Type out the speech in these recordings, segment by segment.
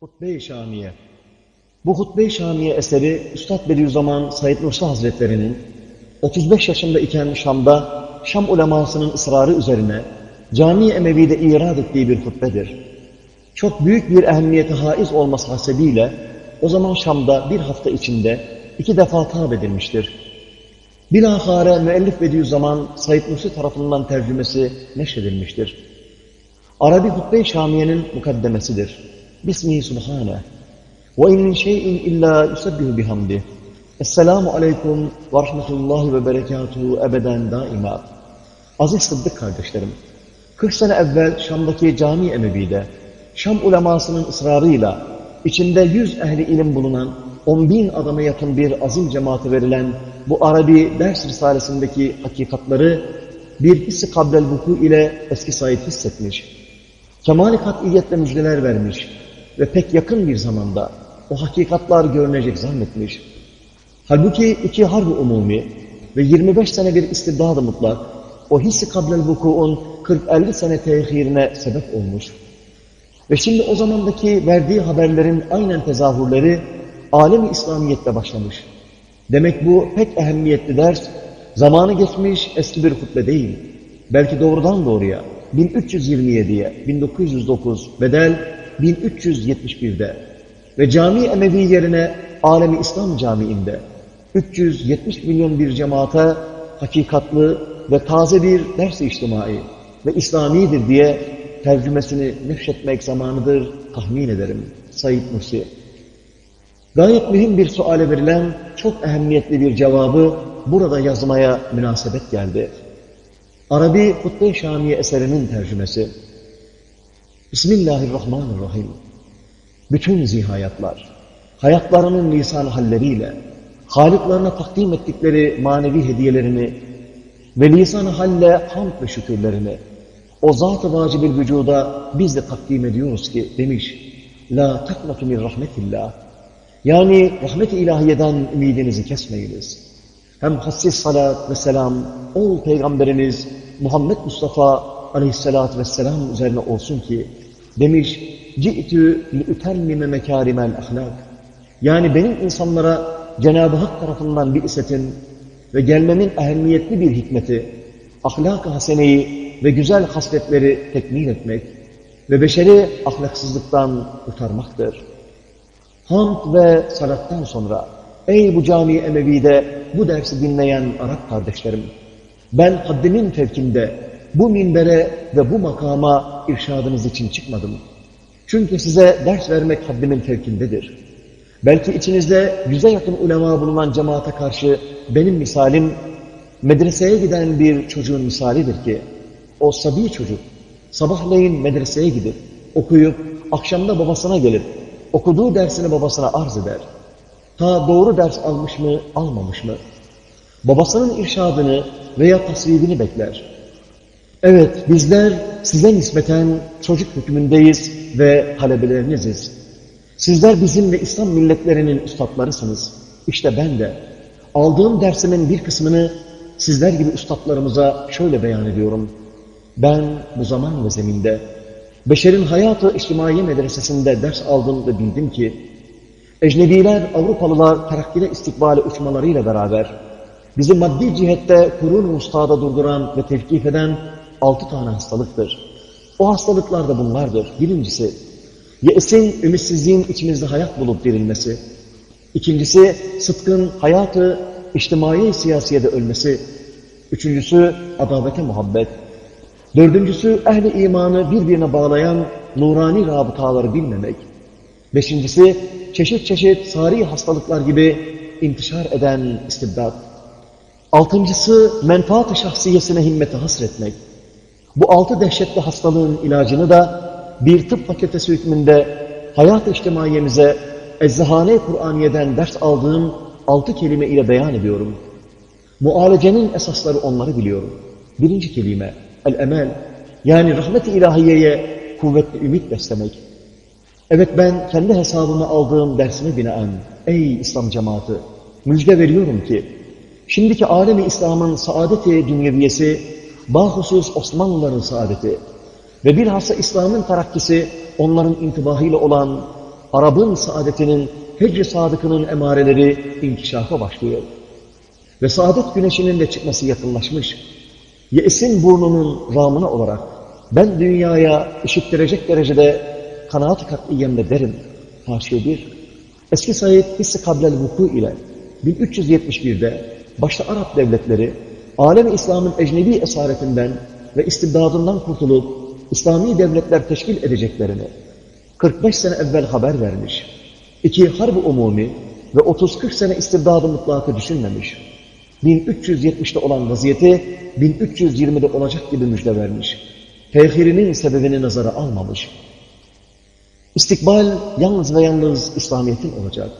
Hutbe-i Şamiye Bu Hutbe-i Şamiye eseri Üstad Bediüzzaman Said Nursi Hazretleri'nin 35 yaşında iken Şam'da Şam ulemasının ısrarı üzerine Cami-i Emevi'de irad ettiği bir hutbedir. Çok büyük bir ehemmiyete haiz olması hasebiyle o zaman Şam'da bir hafta içinde iki defa tab edilmiştir. Bilahare müellif Bediüzzaman Said Nursi tarafından tercümesi neşredilmiştir. Arabi Hutbe-i Şamiye'nin mukaddemesidir. Subhane. Ve in min şeyin illa yusabbihu bihamdi. Esselamu aleyküm ve rahmetullahi ve berekatuhu ebeden daima. Aziz Sıddık kardeşlerim, 40 sene evvel Şam'daki Cami Emevi'de, Şam ulemasının ısrarıyla, içinde yüz ehli ilim bulunan, on bin adama yakın bir azim cemaati verilen bu Arabi ders risalesindeki hakikatları bir hissi kablel vuku ile eski sahip hissetmiş. Kemal-i müjdeler vermiş ve pek yakın bir zamanda o hakikatlar görünecek zannetmiş. Halbuki iki harbi umumi ve 25 sene bir istibdadı mutlak o hissi kablel vukuun 40-50 sene tehirine sebep olmuş. Ve şimdi o zamandaki verdiği haberlerin aynen tezahürleri alemi İslamiyet'te başlamış. Demek bu pek ehemmiyetli ders, zamanı geçmiş eski bir hutbe değil. Belki doğrudan doğruya 1327'ye 1909 bedel 1371'de ve Cami Emevi yerine Alemi İslam Camii'nde 370 milyon bir cemaate hakikatlı ve taze bir ders-i içtimai ve İslamidir diye tercümesini nefşetmek zamanıdır tahmin ederim. Said Nursi. Gayet mühim bir suale verilen çok ehemmiyetli bir cevabı burada yazmaya münasebet geldi. Arabi Hutbe-i Şamiye eserinin tercümesi. Bismillahirrahmanirrahim. Bütün zihayatlar, hayatlarının lisan halleriyle, Halıklarına takdim ettikleri manevi hediyelerini ve lisan halle hamd ve şükürlerini o zat-ı vacib vücuda biz de takdim ediyoruz ki demiş. La taknatu min rahmetillah. Yani rahmet-i ilahiyeden ümidinizi kesmeyiniz. Hem hassiz salat ve selam ol peygamberimiz Muhammed Mustafa aleyhissalatü vesselam üzerine olsun ki demiş ci'tü li'ütemmime mekârimel ahlak. Yani benim insanlara Cenab-ı Hak tarafından bir isetin ve gelmemin ehemmiyetli bir hikmeti, ahlak-ı haseneyi ve güzel hasletleri tekmil etmek ve beşeri ahlaksızlıktan kurtarmaktır. Hamd ve salattan sonra, ey bu cami Emevi'de bu dersi dinleyen Arap kardeşlerim, ben haddimin fevkinde bu minbere ve bu makama irşadınız için çıkmadım. Çünkü size ders vermek haddimin fevkindedir. Belki içinizde yüze yakın ulema bulunan cemaate karşı benim misalim, medreseye giden bir çocuğun misalidir ki, o sabi çocuk, sabahleyin medreseye gidip, okuyup, akşamda babasına gelip, okuduğu dersini babasına arz eder. Ta doğru ders almış mı, almamış mı? Babasının irşadını veya tasvibini bekler. Evet, bizler size nispeten çocuk hükmündeyiz ve talebeleriniziz. Sizler bizim ve İslam milletlerinin üstadlarısınız. İşte ben de aldığım dersimin bir kısmını sizler gibi üstadlarımıza şöyle beyan ediyorum. Ben bu zaman ve zeminde Beşer'in Hayatı İçtimai Medresesi'nde ders aldım ve bildim ki ecnebiler, Avrupalılar terakkide istikbale uçmalarıyla beraber bizi maddi cihette kurun ustada durduran ve tevkif eden altı tane hastalıktır. O hastalıklar da bunlardır. Birincisi, Yesin, ümitsizliğin içimizde hayat bulup dirilmesi. İkincisi, sıtkın hayatı, içtimai siyasiyede ölmesi. Üçüncüsü, adavete muhabbet. Dördüncüsü, ehli imanı birbirine bağlayan nurani rabıtaları bilmemek. Beşincisi, çeşit çeşit sari hastalıklar gibi intişar eden istibdat. Altıncısı, menfaat-ı şahsiyesine himmeti hasretmek. Bu altı dehşetli hastalığın ilacını da bir tıp fakültesi hükmünde hayat-ı içtimaiyemize Ezzahane-i Kur'aniye'den ders aldığım altı kelime ile beyan ediyorum. Mualecenin esasları onları biliyorum. Birinci kelime, el-emel, yani rahmet-i ilahiyeye kuvvetli ümit beslemek. Evet ben kendi hesabıma aldığım dersime binaen, ey İslam cemaati, müjde veriyorum ki, şimdiki alemi İslam'ın saadeti dünyeviyesi, bahusus Osmanlıların saadeti, ve bilhassa İslam'ın terakkisi onların intibahıyla olan Arap'ın saadetinin, hecri sadıkının emareleri inkişafa başlıyor. Ve saadet güneşinin de çıkması yakınlaşmış. Yesin burnunun ramına olarak ben dünyaya işittirecek derecede kanaat-ı kat'iyemle derim. Haşiye bir. Eski Said Hissi Kablel Vuku ile 1371'de başta Arap devletleri alem İslam'ın ecnebi esaretinden ve istibdadından kurtulup İslami devletler teşkil edeceklerini 45 sene evvel haber vermiş. İki harb umumi ve 30-40 sene istibdadı mutlakı düşünmemiş. 1370'te olan vaziyeti 1320'de olacak gibi müjde vermiş. Tehirinin sebebini nazara almamış. İstikbal yalnız ve yalnız İslamiyet'in olacak.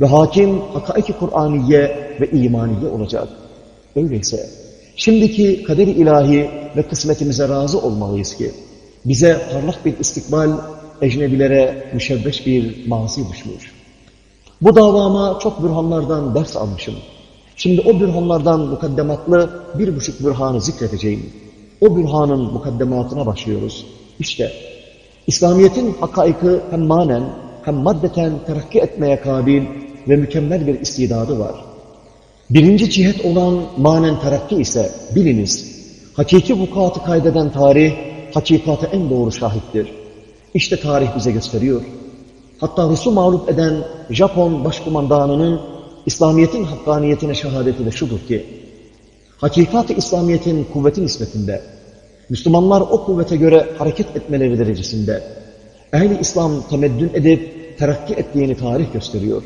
Ve hakim hakaiki Kur'aniye ve imaniye olacak. Öyleyse şimdiki kaderi ilahi ve kısmetimize razı olmalıyız ki bize parlak bir istikbal ecnebilere müşebbeş bir mazi düşmüş. Bu davama çok bürhanlardan ders almışım. Şimdi o bürhanlardan mukaddematlı bir buçuk bürhanı zikredeceğim. O bürhanın mukaddematına başlıyoruz. İşte İslamiyet'in hakaiki hem manen hem maddeten terakki etmeye kabil ve mükemmel bir istidadı var. Birinci cihet olan manen terakki ise biliniz, hakiki vukuatı kaydeden tarih, hakikate en doğru şahittir. İşte tarih bize gösteriyor. Hatta Rus'u mağlup eden Japon başkumandanının İslamiyet'in hakkaniyetine şehadeti de şudur ki, hakikat-ı İslamiyet'in kuvveti nispetinde, Müslümanlar o kuvvete göre hareket etmeleri derecesinde, ehli İslam temeddün edip terakki ettiğini tarih gösteriyor.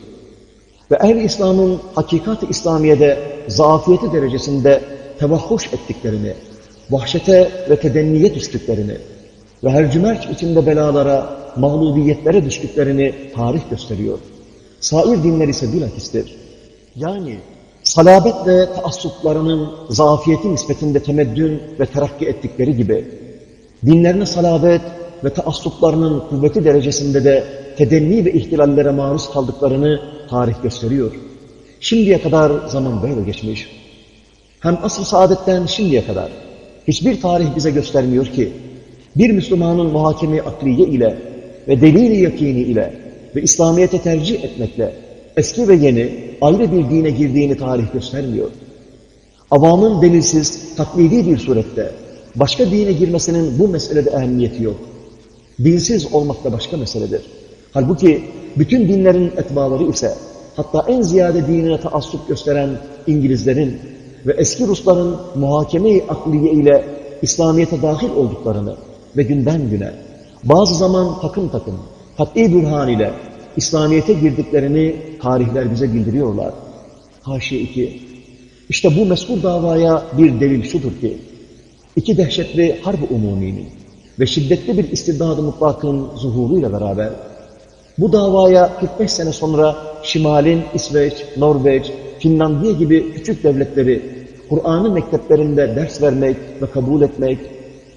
Ve ehli İslam'ın hakikat-ı İslamiye'de zafiyeti derecesinde tevahhuş ettiklerini, vahşete ve tedenniye düştüklerini ve her cümerç içinde belalara, mağlubiyetlere düştüklerini tarih gösteriyor. Sair dinler ise bilakistir. Yani salabet ve taassuplarının zafiyeti nispetinde temeddün ve terakki ettikleri gibi, dinlerine salabet ve taassuplarının kuvveti derecesinde de tedenni ve ihtilallere maruz kaldıklarını tarih gösteriyor. Şimdiye kadar zaman böyle geçmiş. Hem asıl saadetten şimdiye kadar hiçbir tarih bize göstermiyor ki, bir Müslümanın muhakeme akliye ile ve delil yakini ile ve İslamiyet'e tercih etmekle eski ve yeni ayrı bir dine girdiğini tarih göstermiyor. Avamın delilsiz, taklidi bir surette başka dine girmesinin bu meselede ehemmiyeti yok. Dinsiz olmak da başka meseledir. Halbuki bütün dinlerin etbaları ise hatta en ziyade dinine taassup gösteren İngilizlerin ve eski Rusların muhakeme-i akliye ile İslamiyet'e dahil olduklarını ve günden güne bazı zaman takım takım kat'i bürhan ile İslamiyet'e girdiklerini tarihler bize bildiriyorlar. Haşiye 2. İşte bu meskur davaya bir delil şudur ki, iki dehşetli harp umuminin ve şiddetli bir istibdadı mutlakın zuhuruyla beraber, bu davaya 45 sene sonra Şimal'in İsveç, Norveç, Finlandiya gibi küçük devletleri Kur'an'ın mekteplerinde ders vermek ve kabul etmek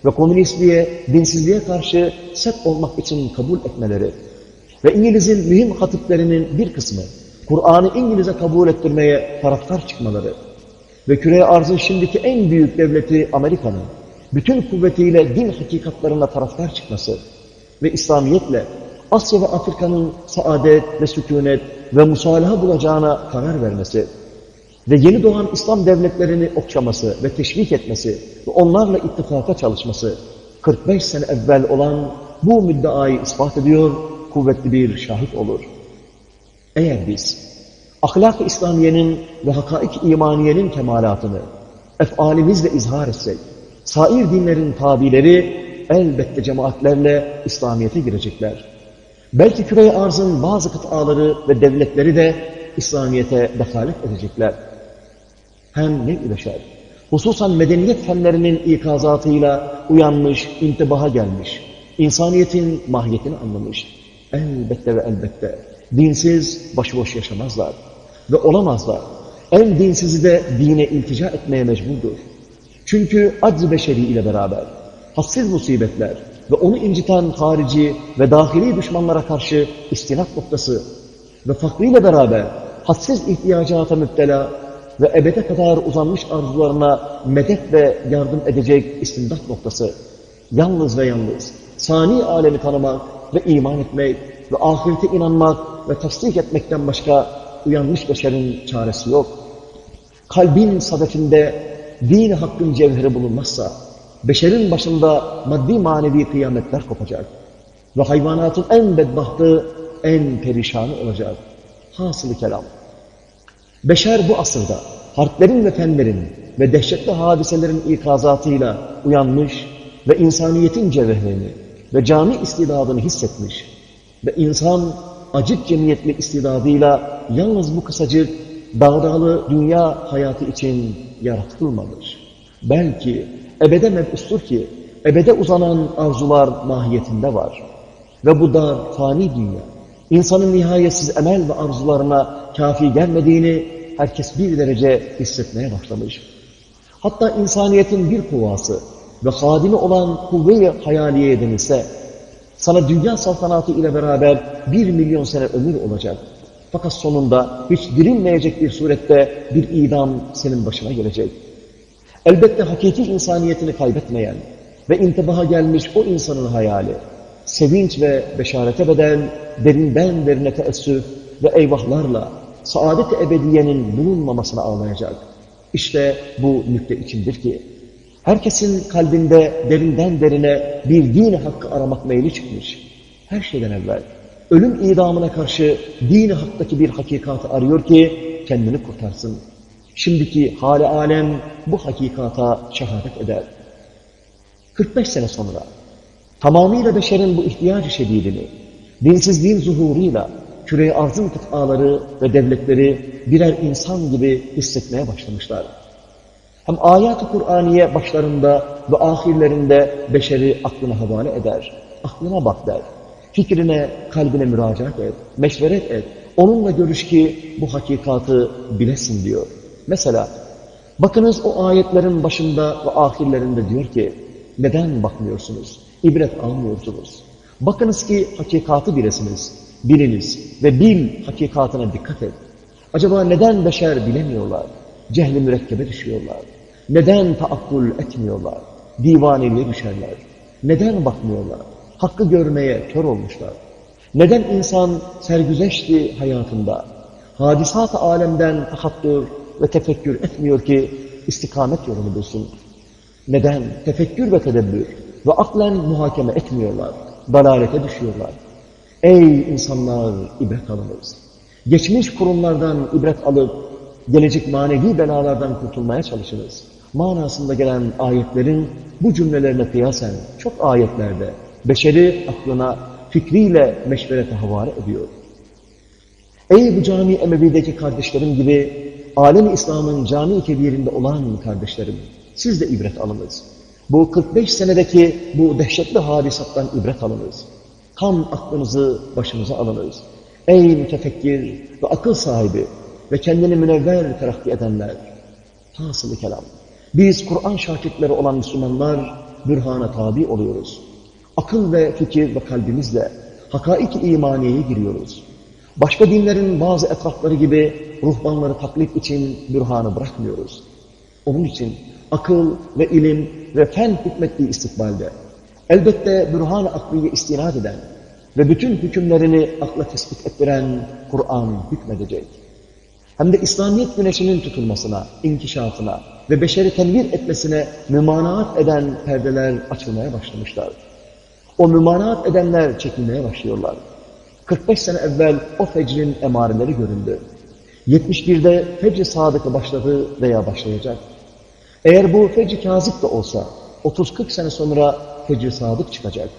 ve komünistliğe, dinsizliğe karşı set olmak için kabul etmeleri ve İngiliz'in mühim hatiplerinin bir kısmı Kur'an'ı İngiliz'e kabul ettirmeye taraftar çıkmaları ve küreye arzın şimdiki en büyük devleti Amerika'nın bütün kuvvetiyle din hakikatlarına taraftar çıkması ve İslamiyetle Asya ve Afrika'nın saadet ve sükunet ve musalaha bulacağına karar vermesi ve yeni doğan İslam devletlerini okşaması ve teşvik etmesi ve onlarla ittifaka çalışması 45 sene evvel olan bu müddeayı ispat ediyor, kuvvetli bir şahit olur. Eğer biz ahlak-ı İslamiye'nin ve hakaik imaniyenin kemalatını efalimizle izhar etsek, sair dinlerin tabileri elbette cemaatlerle İslamiyet'e girecekler. Belki küre arzın bazı kıtaları ve devletleri de İslamiyet'e dehalet edecekler. Hem ne beşer, hususan medeniyet fenlerinin ikazatıyla uyanmış, intibaha gelmiş, insaniyetin mahiyetini anlamış. Elbette ve elbette dinsiz başıboş yaşamazlar ve olamazlar. En dinsizi de dine iltica etmeye mecburdur. Çünkü acz beşeri ile beraber hassiz musibetler ve onu inciten harici ve dahili düşmanlara karşı istinat noktası ve fakriyle beraber hassiz ihtiyacata müptela ve ebede kadar uzanmış arzularına medet ve yardım edecek istimdat noktası. Yalnız ve yalnız sani alemi tanımak ve iman etmek ve ahirete inanmak ve tasdik etmekten başka uyanmış beşerin çaresi yok. Kalbin sadefinde din hakkın cevheri bulunmazsa, beşerin başında maddi manevi kıyametler kopacak. Ve hayvanatın en bedbahtı, en perişanı olacak. Hasılı kelam. Beşer bu asırda harplerin ve fenlerin ve dehşetli hadiselerin ikazatıyla uyanmış ve insaniyetin cevherini ve cami istidadını hissetmiş ve insan acık cemiyetli istidadıyla yalnız bu kısacık dağdalı dünya hayatı için yaratılmamış. Belki ebede mebustur ki ebede uzanan arzular mahiyetinde var. Ve bu dar fani dünya insanın nihayetsiz emel ve arzularına kafi gelmediğini herkes bir derece hissetmeye başlamış. Hatta insaniyetin bir kuvvası ve hadimi olan kuvve-i hayaliye denilse, sana dünya saltanatı ile beraber bir milyon sene ömür olacak. Fakat sonunda hiç dirilmeyecek bir surette bir idam senin başına gelecek. Elbette hakiki insaniyetini kaybetmeyen ve intibaha gelmiş o insanın hayali, sevinç ve beşarete bedel, derinden derine teessüf ve eyvahlarla saadet-i ebediyenin bulunmamasına ağlayacak. İşte bu nükte içindir ki, herkesin kalbinde derinden derine bir din hakkı aramak meyli çıkmış. Her şeyden evvel, ölüm idamına karşı dini haktaki bir hakikatı arıyor ki kendini kurtarsın. Şimdiki hali alem bu hakikata şehadet eder. 45 sene sonra tamamıyla beşerin bu ihtiyacı şedidini, dinsizliğin zuhuruyla küre arzın kıtaları ve devletleri birer insan gibi hissetmeye başlamışlar. Hem ayat-ı Kur'aniye başlarında ve ahirlerinde beşeri aklına havale eder. Aklına bak der. Fikrine, kalbine müracaat et, meşveret et. Onunla görüş ki bu hakikatı bilesin diyor. Mesela bakınız o ayetlerin başında ve ahirlerinde diyor ki neden bakmıyorsunuz? İbret almıyorsunuz. Bakınız ki hakikatı bilesiniz. Biliniz ve bil hakikatına dikkat et. Acaba neden beşer bilemiyorlar? Cehli mürekkebe düşüyorlar. Neden taakkul etmiyorlar? Divaneliğe düşerler. Neden bakmıyorlar? Hakkı görmeye kör olmuşlar. Neden insan sergüzeşti hayatında? Hadisat-ı alemden tahattür ve tefekkür etmiyor ki istikamet yolunu bulsun. Neden? Tefekkür ve tedebbür ve aklen muhakeme etmiyorlar. Dalalete düşüyorlar. Ey insanlar ibret alınız. Geçmiş kurumlardan ibret alıp gelecek manevi belalardan kurtulmaya çalışınız. Manasında gelen ayetlerin bu cümlelerine kıyasen çok ayetlerde beşeri aklına fikriyle meşverete havale ediyor. Ey bu cami Emevi'deki kardeşlerim gibi alem İslam'ın cami kebirinde olan kardeşlerim, siz de ibret alınız. Bu 45 senedeki bu dehşetli hadisattan ibret alınız. Tam aklınızı başınıza alınız. Ey mütefekkir ve akıl sahibi ve kendini münevver terakki edenler. Hasılı kelam. Biz Kur'an şakitleri olan Müslümanlar bürhana tabi oluyoruz. Akıl ve fikir ve kalbimizle hakaik-i imaniyeye giriyoruz. Başka dinlerin bazı etrafları gibi ruhbanları taklit için bürhanı bırakmıyoruz. Onun için akıl ve ilim ve fen hükmettiği istikbalde elbette bürhan-ı akliye istinad eden ve bütün hükümlerini akla tespit ettiren Kur'an hükmedecek. Hem de İslamiyet güneşinin tutulmasına, inkişafına ve beşeri tenvir etmesine mümanaat eden perdeler açılmaya başlamışlar. O mümanaat edenler çekilmeye başlıyorlar. 45 sene evvel o fecrin emareleri göründü. 71'de fecr sadıkı başladı veya başlayacak. Eğer bu fecr kazip de olsa 30-40 sene sonra fecr sadık çıkacak.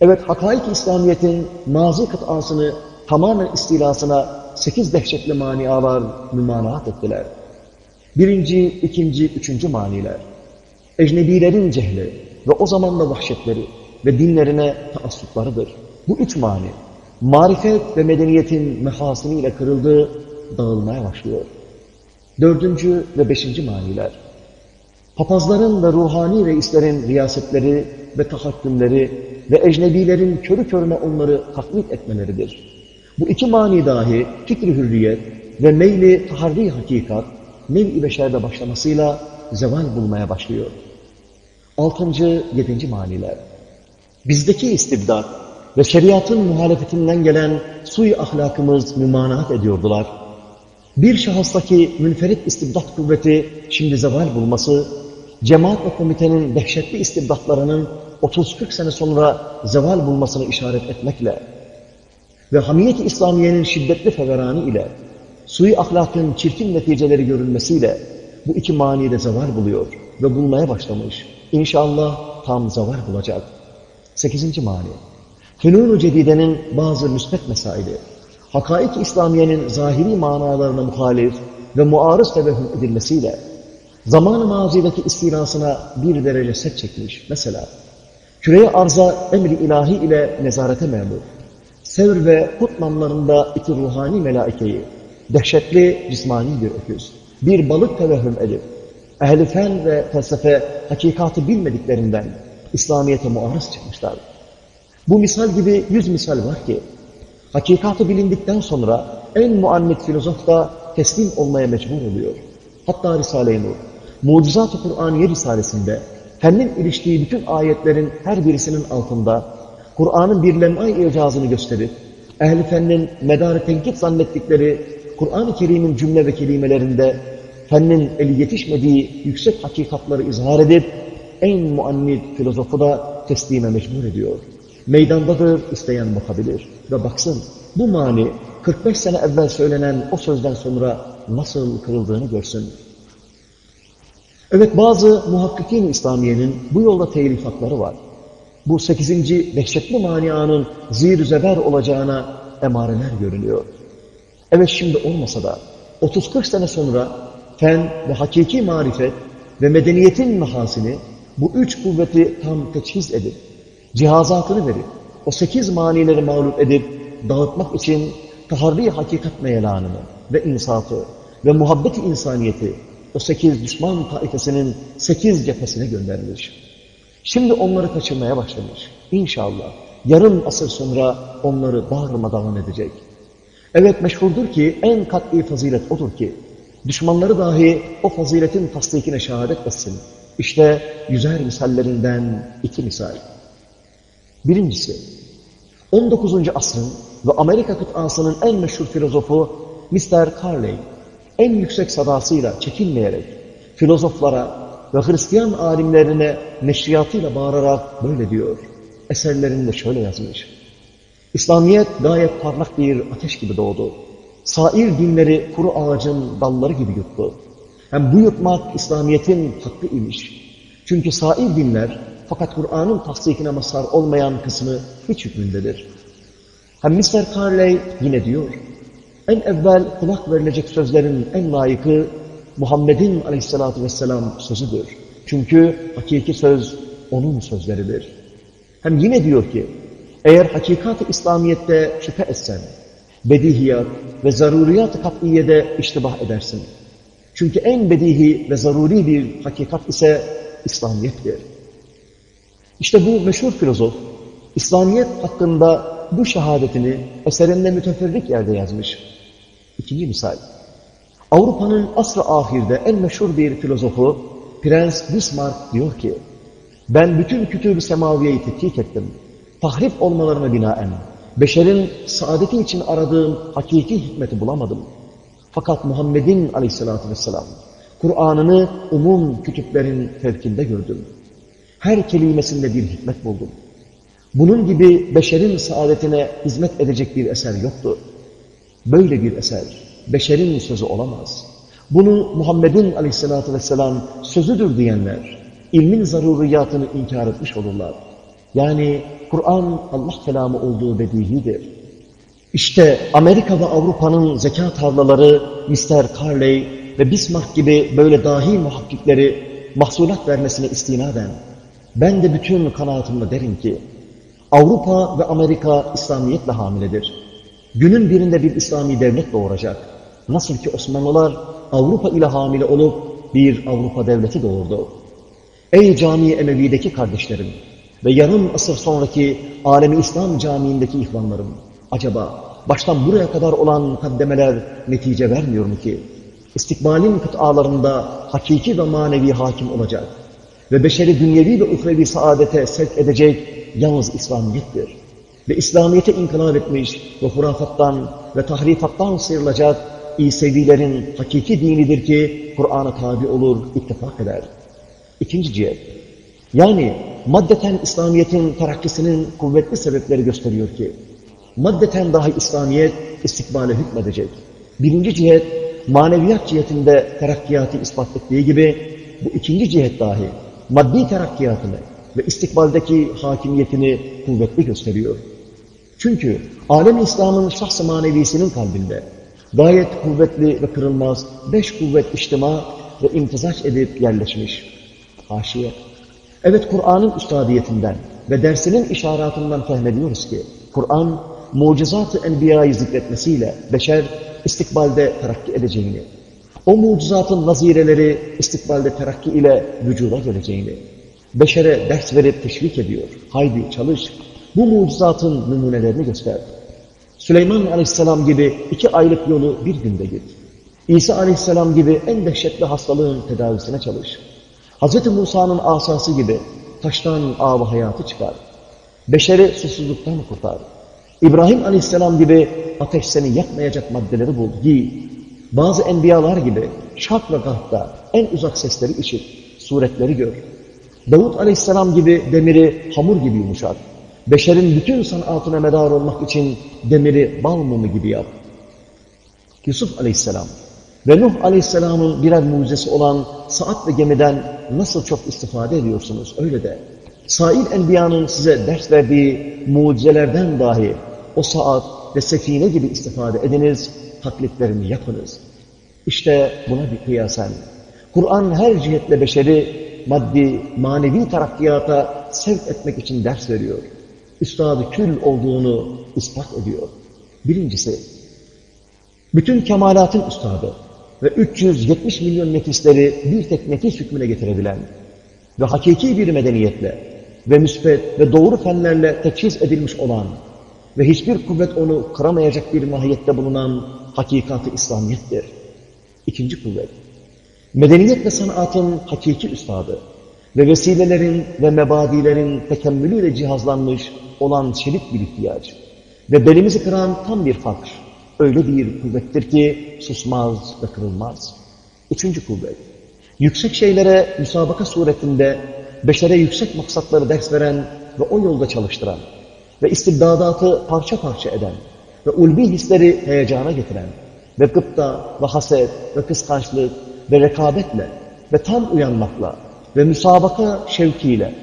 Evet, hakaik İslamiyet'in mazi kıtasını tamamen istilasına sekiz dehşetli manialar mümanaat ettiler. Birinci, ikinci, üçüncü maniler. Ecnebilerin cehli ve o zamanla vahşetleri ve dinlerine taassuplarıdır. Bu üç mani, marifet ve medeniyetin mehasiniyle kırıldığı, dağılmaya başlıyor. Dördüncü ve beşinci maniler. Papazların ve ruhani reislerin riyasetleri ve tahakkümleri ve ecnebilerin körü körüne onları taklit etmeleridir. Bu iki mani dahi fikri hürriyet ve meyli taharri hakikat nev-i beşerde başlamasıyla zeval bulmaya başlıyor. Altıncı, yedinci maniler. Bizdeki istibdat ve şeriatın muhalefetinden gelen sui ahlakımız mümanat ediyordular. Bir şahıstaki münferit istibdat kuvveti şimdi zeval bulması, cemaat ve komitenin dehşetli istibdatlarının 30-40 sene sonra zeval bulmasını işaret etmekle ve hamiyet-i İslamiye'nin şiddetli feverani ile sui ahlakın çirkin neticeleri görülmesiyle bu iki mani de zeval buluyor ve bulmaya başlamış. İnşallah tam zeval bulacak. Sekizinci mani. Fünun-u Cedide'nin bazı müsbet mesaili, hakaik İslamiye'nin zahiri manalarına muhalif ve muarız tevehüm edilmesiyle zaman-ı mazideki istilasına bir derece set çekmiş. Mesela, küreye arza emri ilahi ile nezarete memur, Sevr ve Kutmanlarında iki ruhani melaikeyi, dehşetli cismani bir öküz, bir balık tevehüm edip, ehl fen ve felsefe hakikatı bilmediklerinden İslamiyet'e muarız çıkmışlar. Bu misal gibi yüz misal var ki, hakikatı bilindikten sonra en muannit filozof da teslim olmaya mecbur oluyor. Hatta Risale-i Nur, Mucizat-ı Kur'aniye Risalesinde, fennin iliştiği bütün ayetlerin her birisinin altında Kur'an'ın bir lem'ay icazını gösterip, ehl-i fennin medarı tenkit zannettikleri Kur'an-ı Kerim'in cümle ve kelimelerinde fennin eli yetişmediği yüksek hakikatları izhar edip, en muannid filozofu da teslime mecbur ediyor. Meydandadır, isteyen bakabilir ve baksın bu mani 45 sene evvel söylenen o sözden sonra nasıl kırıldığını görsün. Evet bazı muhakkikin İslamiye'nin bu yolda telifatları var. Bu sekizinci dehşetli manianın zir zeber olacağına emareler görünüyor. Evet şimdi olmasa da 30-40 sene sonra fen ve hakiki marifet ve medeniyetin mahasini bu üç kuvveti tam teçhiz edip, cihazatını verip, o sekiz manileri mağlup edip, dağıtmak için taharri hakikat meyelanını ve insafı ve muhabbeti insaniyeti o sekiz düşman taifesinin sekiz cephesine göndermiş. Şimdi onları kaçırmaya başlamış. İnşallah yarım asır sonra onları bağırmadan edecek. Evet meşhurdur ki en kat'i fazilet odur ki düşmanları dahi o faziletin tasdikine şehadet etsin. İşte yüzer misallerinden iki misal. Birincisi, 19. asrın ve Amerika kıtasının en meşhur filozofu Mr. Carley, en yüksek sadasıyla çekinmeyerek filozoflara ve Hristiyan alimlerine neşriyatıyla bağırarak böyle diyor. Eserlerinde şöyle yazmış. İslamiyet gayet parlak bir ateş gibi doğdu. Sair dinleri kuru ağacın dalları gibi yuttu. Hem bu yutmak İslamiyet'in hakkı imiş. Çünkü sair dinler fakat Kur'an'ın tasdikine mazhar olmayan kısmı hiç hükmündedir. Hem Mr. Carley yine diyor, en evvel kulak verilecek sözlerin en layıkı Muhammed'in aleyhissalatü vesselam sözüdür. Çünkü hakiki söz onun sözleridir. Hem yine diyor ki, eğer hakikat-ı İslamiyet'te şüphe etsen, bedihiyat ve zaruriyat-ı kat'iyede iştibah edersin. Çünkü en bedihi ve zaruri bir hakikat ise İslamiyet'tir. İşte bu meşhur filozof, İslamiyet hakkında bu şehadetini eserinde müteferrik yerde yazmış. İkinci misal. Avrupa'nın asr-ı ahirde en meşhur bir filozofu Prens Bismarck diyor ki, ben bütün kütüb-ü semaviyeyi tetkik ettim. Tahrif olmalarına binaen, beşerin saadeti için aradığım hakiki hikmeti bulamadım. Fakat Muhammed'in aleyhissalatü vesselam, Kur'an'ını umum kütüplerin fevkinde gördüm. Her kelimesinde bir hikmet buldum. Bunun gibi beşerin saadetine hizmet edecek bir eser yoktu. Böyle bir eser, beşerin sözü olamaz. Bunu Muhammed'in aleyhissalatü vesselam sözüdür diyenler, ilmin zaruriyatını inkar etmiş olurlar. Yani Kur'an Allah kelamı olduğu bedihidir. İşte Amerika ve Avrupa'nın zeka tarlaları Mr. Carley ve Bismarck gibi böyle dahi muhakkikleri mahsulat vermesine istinaden ben de bütün kanaatimle derim ki Avrupa ve Amerika İslamiyetle hamiledir. Günün birinde bir İslami devlet doğuracak. Nasıl ki Osmanlılar Avrupa ile hamile olup bir Avrupa devleti doğurdu. Ey Cami Emevi'deki kardeşlerim ve yarım asır sonraki Alemi İslam Camii'ndeki ihvanlarım, acaba baştan buraya kadar olan mukaddemeler netice vermiyor mu ki? İstikbalin kıtalarında hakiki ve manevi hakim olacak ve beşeri dünyevi ve uhrevi saadete sevk edecek yalnız İslamiyettir. ve İslamiyet'e inkılap etmiş ve hurafattan ve tahrifattan sıyrılacak İsevilerin hakiki dinidir ki Kur'an'a tabi olur, ittifak eder. İkinci cihet. Yani maddeten İslamiyet'in terakkisinin kuvvetli sebepleri gösteriyor ki, maddeten dahi İslamiyet istikbale hükmedecek. Birinci cihet, maneviyat cihetinde terakkiyatı ispat ettiği gibi, bu ikinci cihet dahi maddi terakkiyatını ve istikbaldeki hakimiyetini kuvvetli gösteriyor. Çünkü alem İslam'ın şahs-ı manevisinin kalbinde gayet kuvvetli ve kırılmaz beş kuvvet içtima ve imtizaç edip yerleşmiş. Haşiye. Evet Kur'an'ın üstadiyetinden ve dersinin işaratından fehmediyoruz ki Kur'an mucizat-ı enbiyayı zikretmesiyle beşer istikbalde terakki edeceğini, o mucizatın nazireleri istikbalde terakki ile vücuda geleceğini, beşere ders verip teşvik ediyor. Haydi çalış, bu mucizatın numunelerini göster. Süleyman aleyhisselam gibi iki aylık yolu bir günde git. İsa aleyhisselam gibi en dehşetli hastalığın tedavisine çalış. Hz. Musa'nın asası gibi taştan ağlı hayatı çıkar. Beşeri susuzluktan kurtar. İbrahim aleyhisselam gibi ateş seni yakmayacak maddeleri bul, giy. Bazı enbiyalar gibi şak ve gahta en uzak sesleri işit, suretleri gör. Davut aleyhisselam gibi demiri hamur gibi yumuşat. Beşerin bütün sanatına medar olmak için demiri bal mumu gibi yap. Yusuf aleyhisselam ve Nuh aleyhisselamın birer mucizesi olan saat ve gemiden nasıl çok istifade ediyorsunuz öyle de. Said Enbiya'nın size ders verdiği mucizelerden dahi o saat ve sefine gibi istifade ediniz, taklitlerini yapınız. İşte buna bir kıyasen. Kur'an her cihetle beşeri maddi, manevi tarakkiyata sevk etmek için ders veriyor. Üstad-ı kül olduğunu ispat ediyor. Birincisi, bütün kemalatın üstadı ve 370 milyon nefisleri bir tek nefis hükmüne getirebilen ve hakiki bir medeniyetle ve müspet ve doğru fenlerle teçhiz edilmiş olan ve hiçbir kuvvet onu kıramayacak bir mahiyette bulunan hakikati İslamiyettir. İkinci kuvvet, medeniyet ve sanatın hakiki üstadı ve vesilelerin ve mebadilerin tekemmülüyle cihazlanmış olan çelik bir ihtiyaç ve belimizi kıran tam bir fakr, öyle bir kuvvettir ki susmaz ve kırılmaz. Üçüncü kuvvet, yüksek şeylere müsabaka suretinde beşere yüksek maksatları ders veren ve o yolda çalıştıran ve istibdadatı parça parça eden ve ulvi hisleri heyecana getiren ve gıpta ve haset ve kıskançlık ve rekabetle ve tam uyanmakla ve müsabaka şevkiyle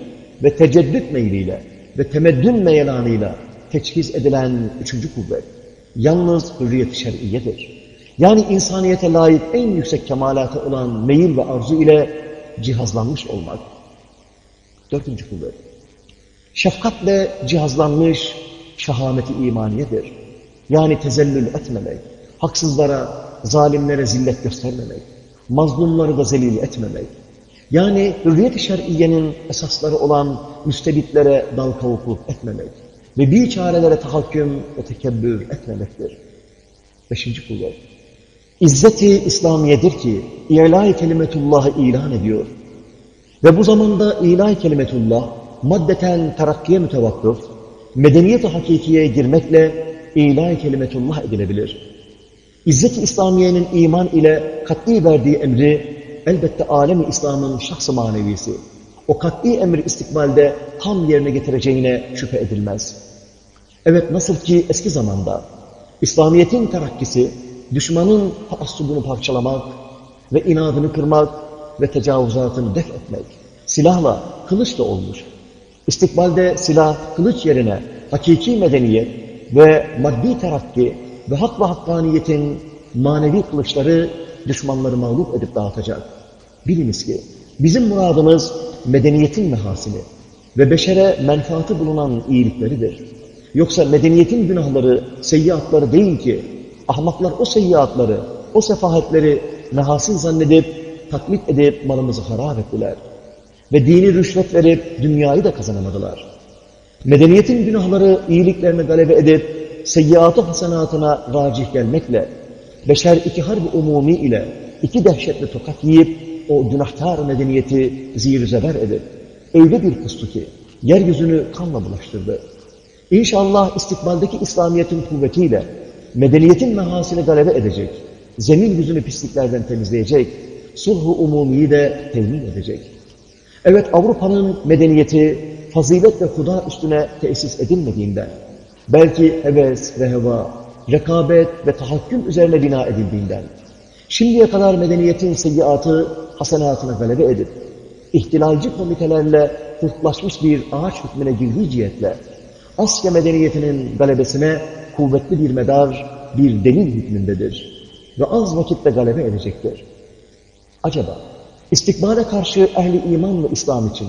ve teceddüt meyliyle ve temeddün meyelanıyla teçhiz edilen üçüncü kuvvet yalnız hürriyet-i şer'iyedir. Yani insaniyete layık en yüksek kemalata olan meyil ve arzu ile cihazlanmış olmak. Dördüncü kuvvet. Şefkatle cihazlanmış şahameti imaniyedir. Yani tezellül etmemek, haksızlara, zalimlere zillet göstermemek, mazlumları da zelil etmemek. Yani hürriyet-i şer'iyenin esasları olan müstebitlere dal kavukluk etmemek ve bir çarelere tahakküm ve tekebbür etmemektir. Beşinci kuvvet. İzzeti İslamiyedir ki ilahi kelimetullah'ı ilan ediyor. Ve bu zamanda ilahi kelimetullah maddeten terakkiye mütevakkıf, medeniyet-i hakikiye girmekle ilahi kelimetullah edilebilir. İzzet-i İslamiye'nin iman ile kat'i verdiği emri elbette alemi İslam'ın şahs-ı manevisi. O kat'i emri istikbalde tam yerine getireceğine şüphe edilmez. Evet nasıl ki eski zamanda İslamiyet'in terakkisi düşmanın taassubunu parçalamak ve inadını kırmak ve tecavüzatını def etmek. Silahla, kılıçla olmuş. İstikbalde silah, kılıç yerine hakiki medeniyet ve maddi terakki ve hak ve hakkaniyetin manevi kılıçları düşmanları mağlup edip dağıtacak. Biliniz ki bizim muradımız medeniyetin mehasini ve beşere menfaati bulunan iyilikleridir. Yoksa medeniyetin günahları, seyyiatları değil ki ahmaklar o seyyiatları, o sefahetleri mehasin zannedip, taklit edip malımızı harap ettiler. Ve dini rüşvet verip dünyayı da kazanamadılar. Medeniyetin günahları iyiliklerine galebe edip seyyiatı hasenatına racih gelmekle beşer iki harbi umumi ile iki dehşetli tokat yiyip o günahkar medeniyeti zir zeber edip öyle bir kustu ki yeryüzünü kanla bulaştırdı. İnşallah istikbaldeki İslamiyet'in kuvvetiyle medeniyetin mehasini galebe edecek, zemin yüzünü pisliklerden temizleyecek, sulhu umumiyi de temin edecek. Evet Avrupa'nın medeniyeti fazilet ve huda üstüne tesis edilmediğinden, belki heves ve heva, rekabet ve tahakküm üzerine bina edildiğinden, şimdiye kadar medeniyetin seyyiatı hasenatına galebe edip, ihtilalci komitelerle kurtlaşmış bir ağaç hükmüne girdiği cihetle, Asya medeniyetinin galebesine kuvvetli bir medar, bir delil hükmündedir. Ve az vakitte galebe edecektir. Acaba istikbale karşı ehli iman ve İslam için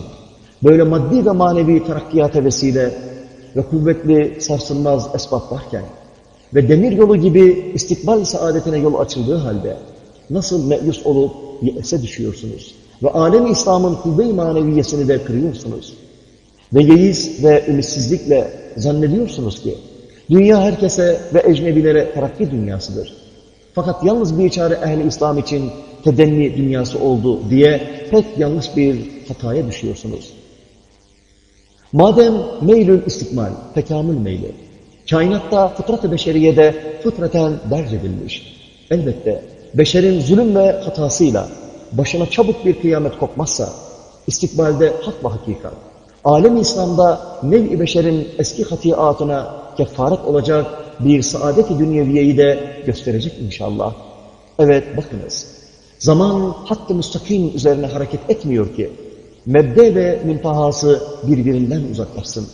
böyle maddi ve manevi terakkiyata vesile ve kuvvetli sarsılmaz esbab varken ve demir yolu gibi istikbal saadetine yol açıldığı halde nasıl meyus olup yese düşüyorsunuz ve alem İslam'ın kuvve-i maneviyesini de kırıyorsunuz ve yeis ve ümitsizlikle zannediyorsunuz ki dünya herkese ve ecnebilere terakki dünyasıdır. Fakat yalnız bir çare ehli İslam için tedenni dünyası oldu diye pek yanlış bir hataya düşüyorsunuz. Madem meylül istikmal, tekamül meyli, kainatta fıtrat-ı beşeriyede fıtraten derc edilmiş. Elbette beşerin zulüm ve hatasıyla başına çabuk bir kıyamet kopmazsa, istikbalde hak ve hakikat, alem İslam'da nev-i beşerin eski hatiatına kefaret olacak bir saadet-i dünyeviyeyi de gösterecek inşallah. Evet bakınız, zaman hattı müstakim üzerine hareket etmiyor ki, mebde ve müntahası birbirinden uzaklaşsın.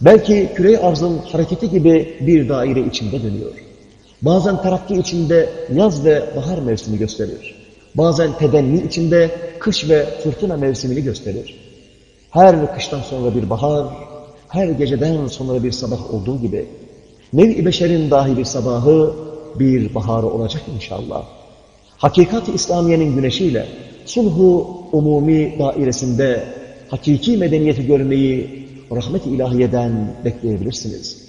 Belki küre arzın hareketi gibi bir daire içinde dönüyor. Bazen terakki içinde yaz ve bahar mevsimi gösterir. Bazen tedenni içinde kış ve fırtına mevsimini gösterir. Her kıştan sonra bir bahar, her geceden sonra bir sabah olduğu gibi nev-i beşerin dahi bir sabahı, bir baharı olacak inşallah. Hakikat-ı İslamiye'nin güneşiyle sulhu umumi dairesinde hakiki medeniyeti görmeyi rahmet-i ilahiyeden bekleyebilirsiniz.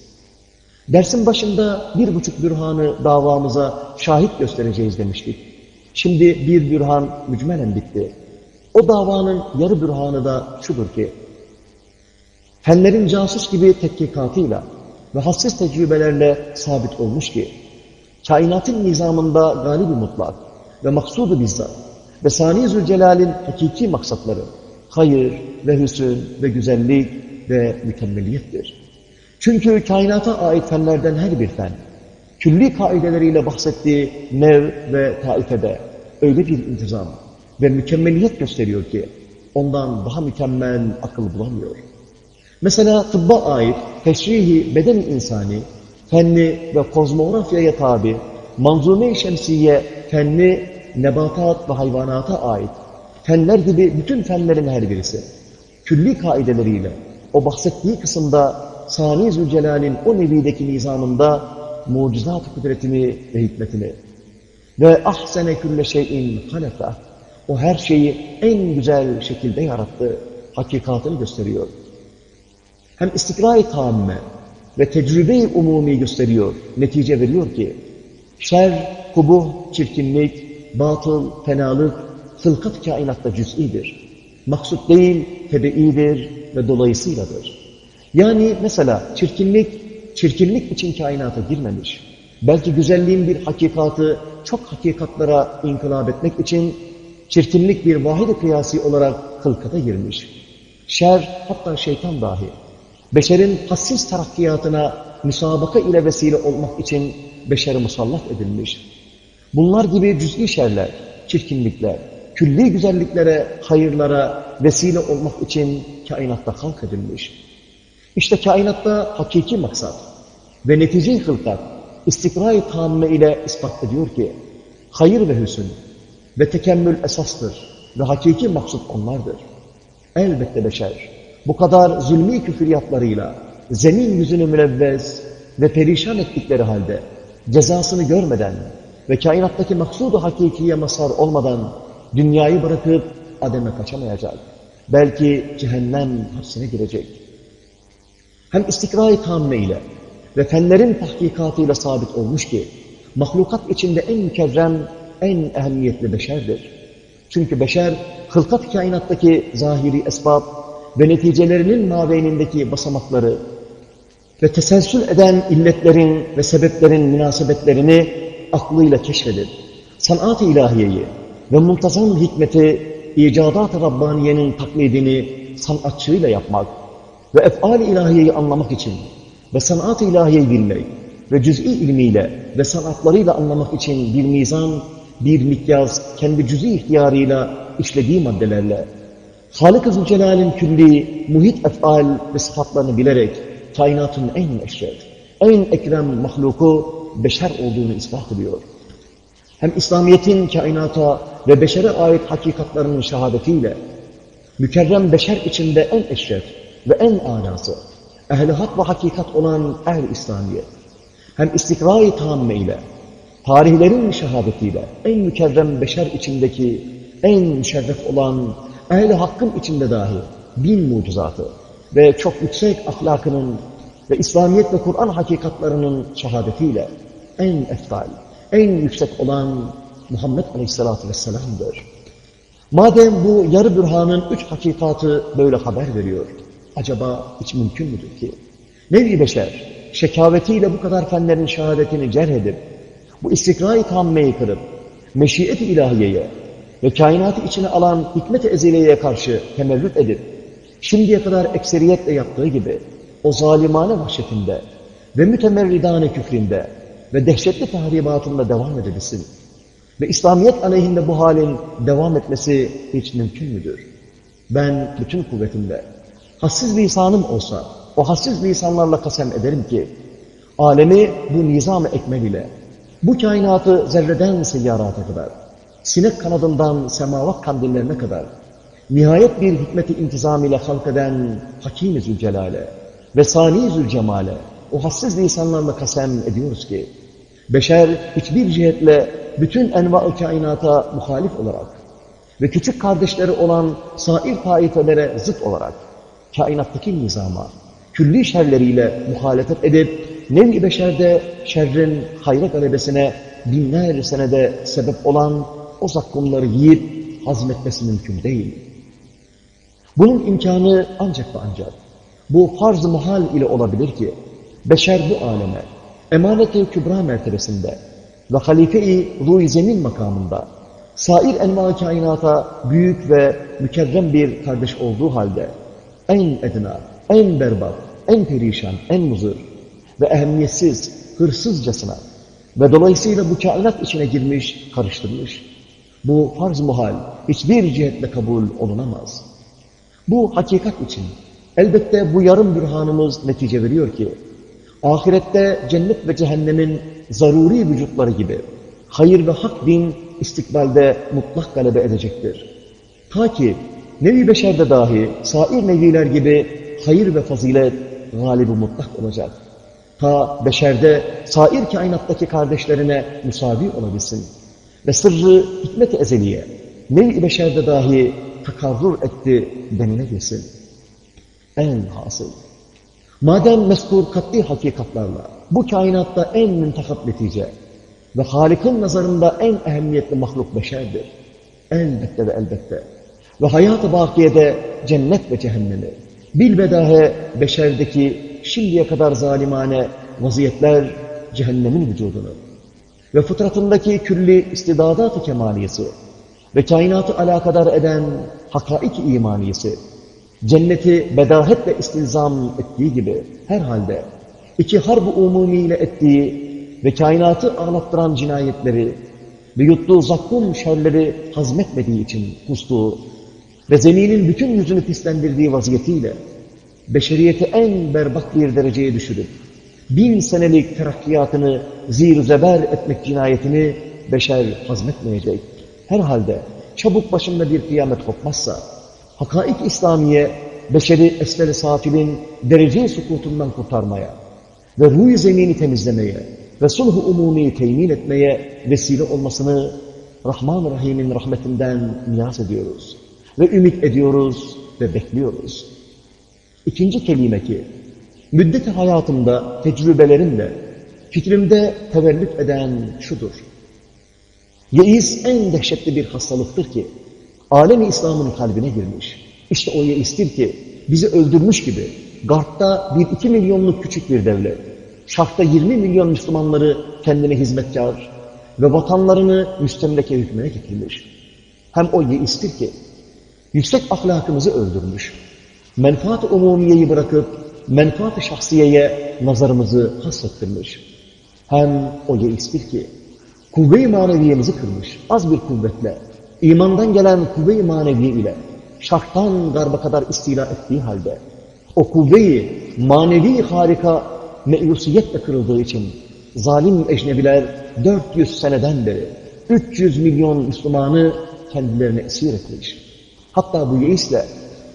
Dersin başında bir buçuk bürhanı davamıza şahit göstereceğiz demiştik. Şimdi bir bürhan mücmelen bitti. O davanın yarı bürhanı da şudur ki, fenlerin casus gibi tetkikatıyla ve hassiz tecrübelerle sabit olmuş ki, kainatın nizamında galibi mutlak ve maksudu bizzat ve Sani Zülcelal'in hakiki maksatları, hayır ve hüsün ve güzellik ve mükemmeliyettir. Çünkü kainata ait fenlerden her bir fen, külli kaideleriyle bahsettiği nev ve taifede öyle bir intizam ve mükemmeliyet gösteriyor ki, ondan daha mükemmel akıl bulamıyor. Mesela tıbba ait teşrihi beden insani, fenni ve kozmografyaya tabi, manzume-i şemsiye fenni, nebatat ve hayvanata ait, fenler gibi bütün fenlerin her birisi, külli kaideleriyle o bahsettiği kısımda Sani Zülcelal'in o nevideki nizamında mucizat kudretini ve hikmetini. Ve ahsene külle şeyin halaka. O her şeyi en güzel şekilde yarattı, hakikatını gösteriyor. Hem istikrar-ı ve tecrübe-i umumi gösteriyor, netice veriyor ki, şer, kubuh, çirkinlik, batıl, fenalık, hılkat kainatta cüz'idir. Maksut değil, tebeidir ve dolayısıyladır. Yani mesela çirkinlik, çirkinlik için kainata girmemiş. Belki güzelliğin bir hakikatı çok hakikatlara inkılap etmek için çirkinlik bir vahid-i kıyasi olarak hılkata girmiş. Şer, hatta şeytan dahi, beşerin hassiz terakkiyatına müsabaka ile vesile olmak için beşeri musallat edilmiş. Bunlar gibi cüz'i şerler, çirkinlikler, külli güzelliklere, hayırlara vesile olmak için kainatta halk edilmiş. İşte kainatta hakiki maksat ve netice-i hılkat, istikrar-ı tamme ile ispat ediyor ki, hayır ve hüsün ve tekemmül esastır ve hakiki maksut onlardır. Elbette beşer, bu kadar zulmi küfüriyatlarıyla zemin yüzünü mülevvez ve perişan ettikleri halde cezasını görmeden ve kainattaki maksudu hakikiye mazhar olmadan dünyayı bırakıp ademe kaçamayacak. Belki cehennem hapsine girecek. Hem istikrar-ı ile ve fenlerin tahkikatıyla sabit olmuş ki mahlukat içinde en mükerrem, en ehemmiyetli beşerdir. Çünkü beşer, hılkat kainattaki zahiri esbab ve neticelerinin mabeynindeki basamakları, ve teselsül eden illetlerin ve sebeplerin münasebetlerini aklıyla keşfedip, sanat-ı ilahiyeyi ve muntazam hikmeti icadat-ı Rabbaniye'nin taklidini sanatçıyla yapmak ve ef'al-i ilahiyeyi anlamak için ve sanat-ı ilahiyeyi bilmek ve cüz'i ilmiyle ve sanatlarıyla anlamak için bir mizan, bir mikyaz, kendi cüz'i ihtiyarıyla işlediği maddelerle, Halik-ı Zülcelal'in külli, muhit ef'al ve sıfatlarını bilerek kainatın en eşref, en ekrem mahluku beşer olduğunu ispat ediyor. Hem İslamiyet'in kainata ve beşere ait hakikatlarının şehadetiyle, mükerrem beşer içinde en eşref ve en alası, ehl-i hak ve hakikat olan ehl İslamiyet, hem istikrar-ı tamme ile, tarihlerin şehadetiyle en mükerrem beşer içindeki en müşerref olan ehl-i hakkın içinde dahi bin mucizatı ve çok yüksek ahlakının ve İslamiyet ve Kur'an hakikatlarının şehadetiyle en eftal, en yüksek olan Muhammed Aleyhisselatü Vesselam'dır. Madem bu yarı bürhanın üç hakikatı böyle haber veriyor, acaba hiç mümkün müdür ki? Nevi beşer, şekavetiyle bu kadar fenlerin şehadetini cerh edip, bu istikrar-ı tammeyi kırıp, meşiyet-i ilahiyeye ve kainatı içine alan hikmet-i ezileye karşı temellüt edip, şimdiye kadar ekseriyetle yaptığı gibi, o zalimane vahşetinde ve mütemerridane küfrinde ve dehşetli tahribatında devam edebilsin. Ve İslamiyet aleyhinde bu halin devam etmesi hiç mümkün müdür? Ben bütün kuvvetimle, hassiz lisanım olsa, o hassiz lisanlarla kasem ederim ki, alemi bu nizam-ı ekmel ile, bu kainatı zerreden seyyarata kadar, sinek kanadından semavat kandillerine kadar, nihayet bir hikmeti intizam ile halk eden Hakim-i Zülcelal'e ve Sani Zülcemal'e, o hassiz lisanlarla kasem ediyoruz ki, beşer hiçbir cihetle bütün enva-ı kainata muhalif olarak ve küçük kardeşleri olan sair taifelere zıt olarak kainattaki nizama, külli şerleriyle muhalefet edip nev-i beşerde şerrin hayra galebesine binler senede sebep olan o zakkumları yiyip hazmetmesi mümkün değil. Bunun imkanı ancak ve ancak bu farz-ı muhal ile olabilir ki beşer bu aleme emanet-i kübra mertebesinde ve halife-i ruh zemin makamında sair enva kainata büyük ve mükerrem bir kardeş olduğu halde en edna, en berbat, en perişan, en muzır ve ehemmiyetsiz, hırsızcasına ve dolayısıyla bu kainat içine girmiş, karıştırmış. Bu farz muhal hiçbir cihetle kabul olunamaz. Bu hakikat için elbette bu yarım bürhanımız netice veriyor ki ahirette cennet ve cehennemin zaruri vücutları gibi hayır ve hak din istikbalde mutlak galebe edecektir. Ta ki nevi beşerde dahi sair neviler gibi hayır ve fazilet galibi mutlak olacak. Ta beşerde sair kainattaki kardeşlerine musavi olabilsin. Ve sırrı hikmet-i ezeliye nevi beşerde dahi takarrur etti denilebilsin. En hasıl. Madem meskur katli hakikatlarla bu kainatta en müntehap netice ve Halik'in nazarında en ehemmiyetli mahluk beşerdir. Elbette ve elbette. Ve hayat-ı bakiyede cennet ve cehennemi, bilbedahe beşerdeki şimdiye kadar zalimane vaziyetler cehennemin vücudunu ve fıtratındaki külli istidadat-ı kemaliyesi ve kainatı alakadar eden hakaik-i imaniyesi, cenneti bedahet ve istilzam ettiği gibi herhalde iki harb-ı umumiyle ettiği ve kainatı ağlattıran cinayetleri ve yuttuğu zakkum şerleri hazmetmediği için kustuğu ve zeminin bütün yüzünü pislendirdiği vaziyetiyle beşeriyeti en berbat bir dereceye düşürüp bin senelik terakkiyatını zir zeber etmek cinayetini beşer hazmetmeyecek. Herhalde çabuk başında bir kıyamet kopmazsa hakaik İslamiye beşeri esfel-i safilin derece sukutundan kurtarmaya ve ruh zemini temizlemeye ve sulh-u umumi temin etmeye vesile olmasını Rahman Rahim'in rahmetinden niyaz ediyoruz. Ve ümit ediyoruz ve bekliyoruz. İkinci kelime ki, müddeti hayatımda, tecrübelerimle, fikrimde tevellüt eden şudur. Yeis en dehşetli bir hastalıktır ki, alemi İslam'ın kalbine girmiş. İşte o yeistir ki, bizi öldürmüş gibi, Garp'ta bir iki milyonluk küçük bir devlet, Şark'ta 20 milyon Müslümanları kendine hizmetkar ve vatanlarını müstemleke hükmüne getirmiş. Hem o yeistir ki, yüksek ahlakımızı öldürmüş. Menfaat-ı umumiyeyi bırakıp, menfaat-ı şahsiyeye nazarımızı hasrettirmiş. Hem o yeistir ki, kuvve-i maneviyemizi kırmış, az bir kuvvetle, imandan gelen kuvve-i manevi ile, şarktan garba kadar istila ettiği halde, o kuvve-i manevi harika meyusiyetle kırıldığı için, zalim ecnebiler 400 seneden beri 300 milyon Müslümanı kendilerine esir etmiş. Hatta bu yeisle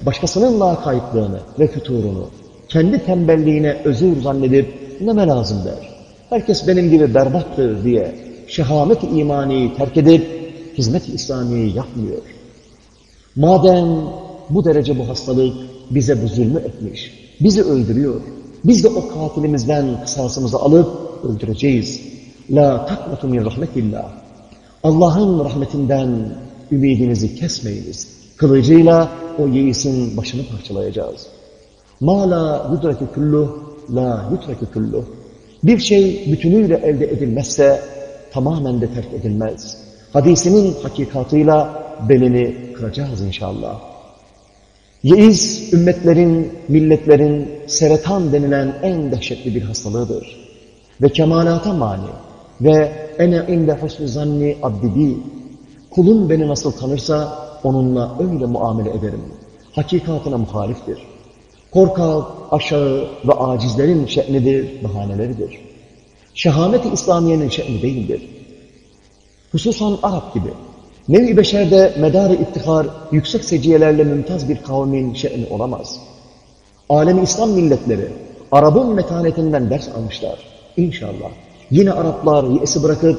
başkasının lakayıklığını ve füturunu, kendi tembelliğine özür zannedip neme lazım der. Herkes benim gibi berbattır diye şehamet-i imani terk edip hizmet-i İslami'yi yapmıyor. Madem bu derece bu hastalık bize bu zulmü etmiş, bizi öldürüyor, biz de o katilimizden kısasımızı alıp öldüreceğiz. La taknatu min rahmetillah. Allah'ın rahmetinden ümidinizi kesmeyiniz. Kılıcıyla o yeisin başını parçalayacağız. Ma la yudreki kulluh, la yudreki kulluh. Bir şey bütünüyle elde edilmezse tamamen de terk edilmez. Hadisinin hakikatıyla belini kıracağız inşallah. Yeiz, ümmetlerin, milletlerin seretan denilen en dehşetli bir hastalığıdır. Ve kemalata mani ve ene inde husnü zanni abdidi. Kulum beni nasıl tanırsa onunla öyle muamele ederim. Hakikatına muhaliftir. Korkak, aşağı ve acizlerin şe'nidir, bahaneleridir. Şehamet-i İslamiye'nin şe'ni değildir. Hususan Arap gibi. Nevi beşerde medar-ı iftihar yüksek seciyelerle mümtaz bir kavmin şe'ni olamaz. Alemi İslam milletleri Arap'ın metanetinden ders almışlar. İnşallah. Yine Araplar yesi bırakıp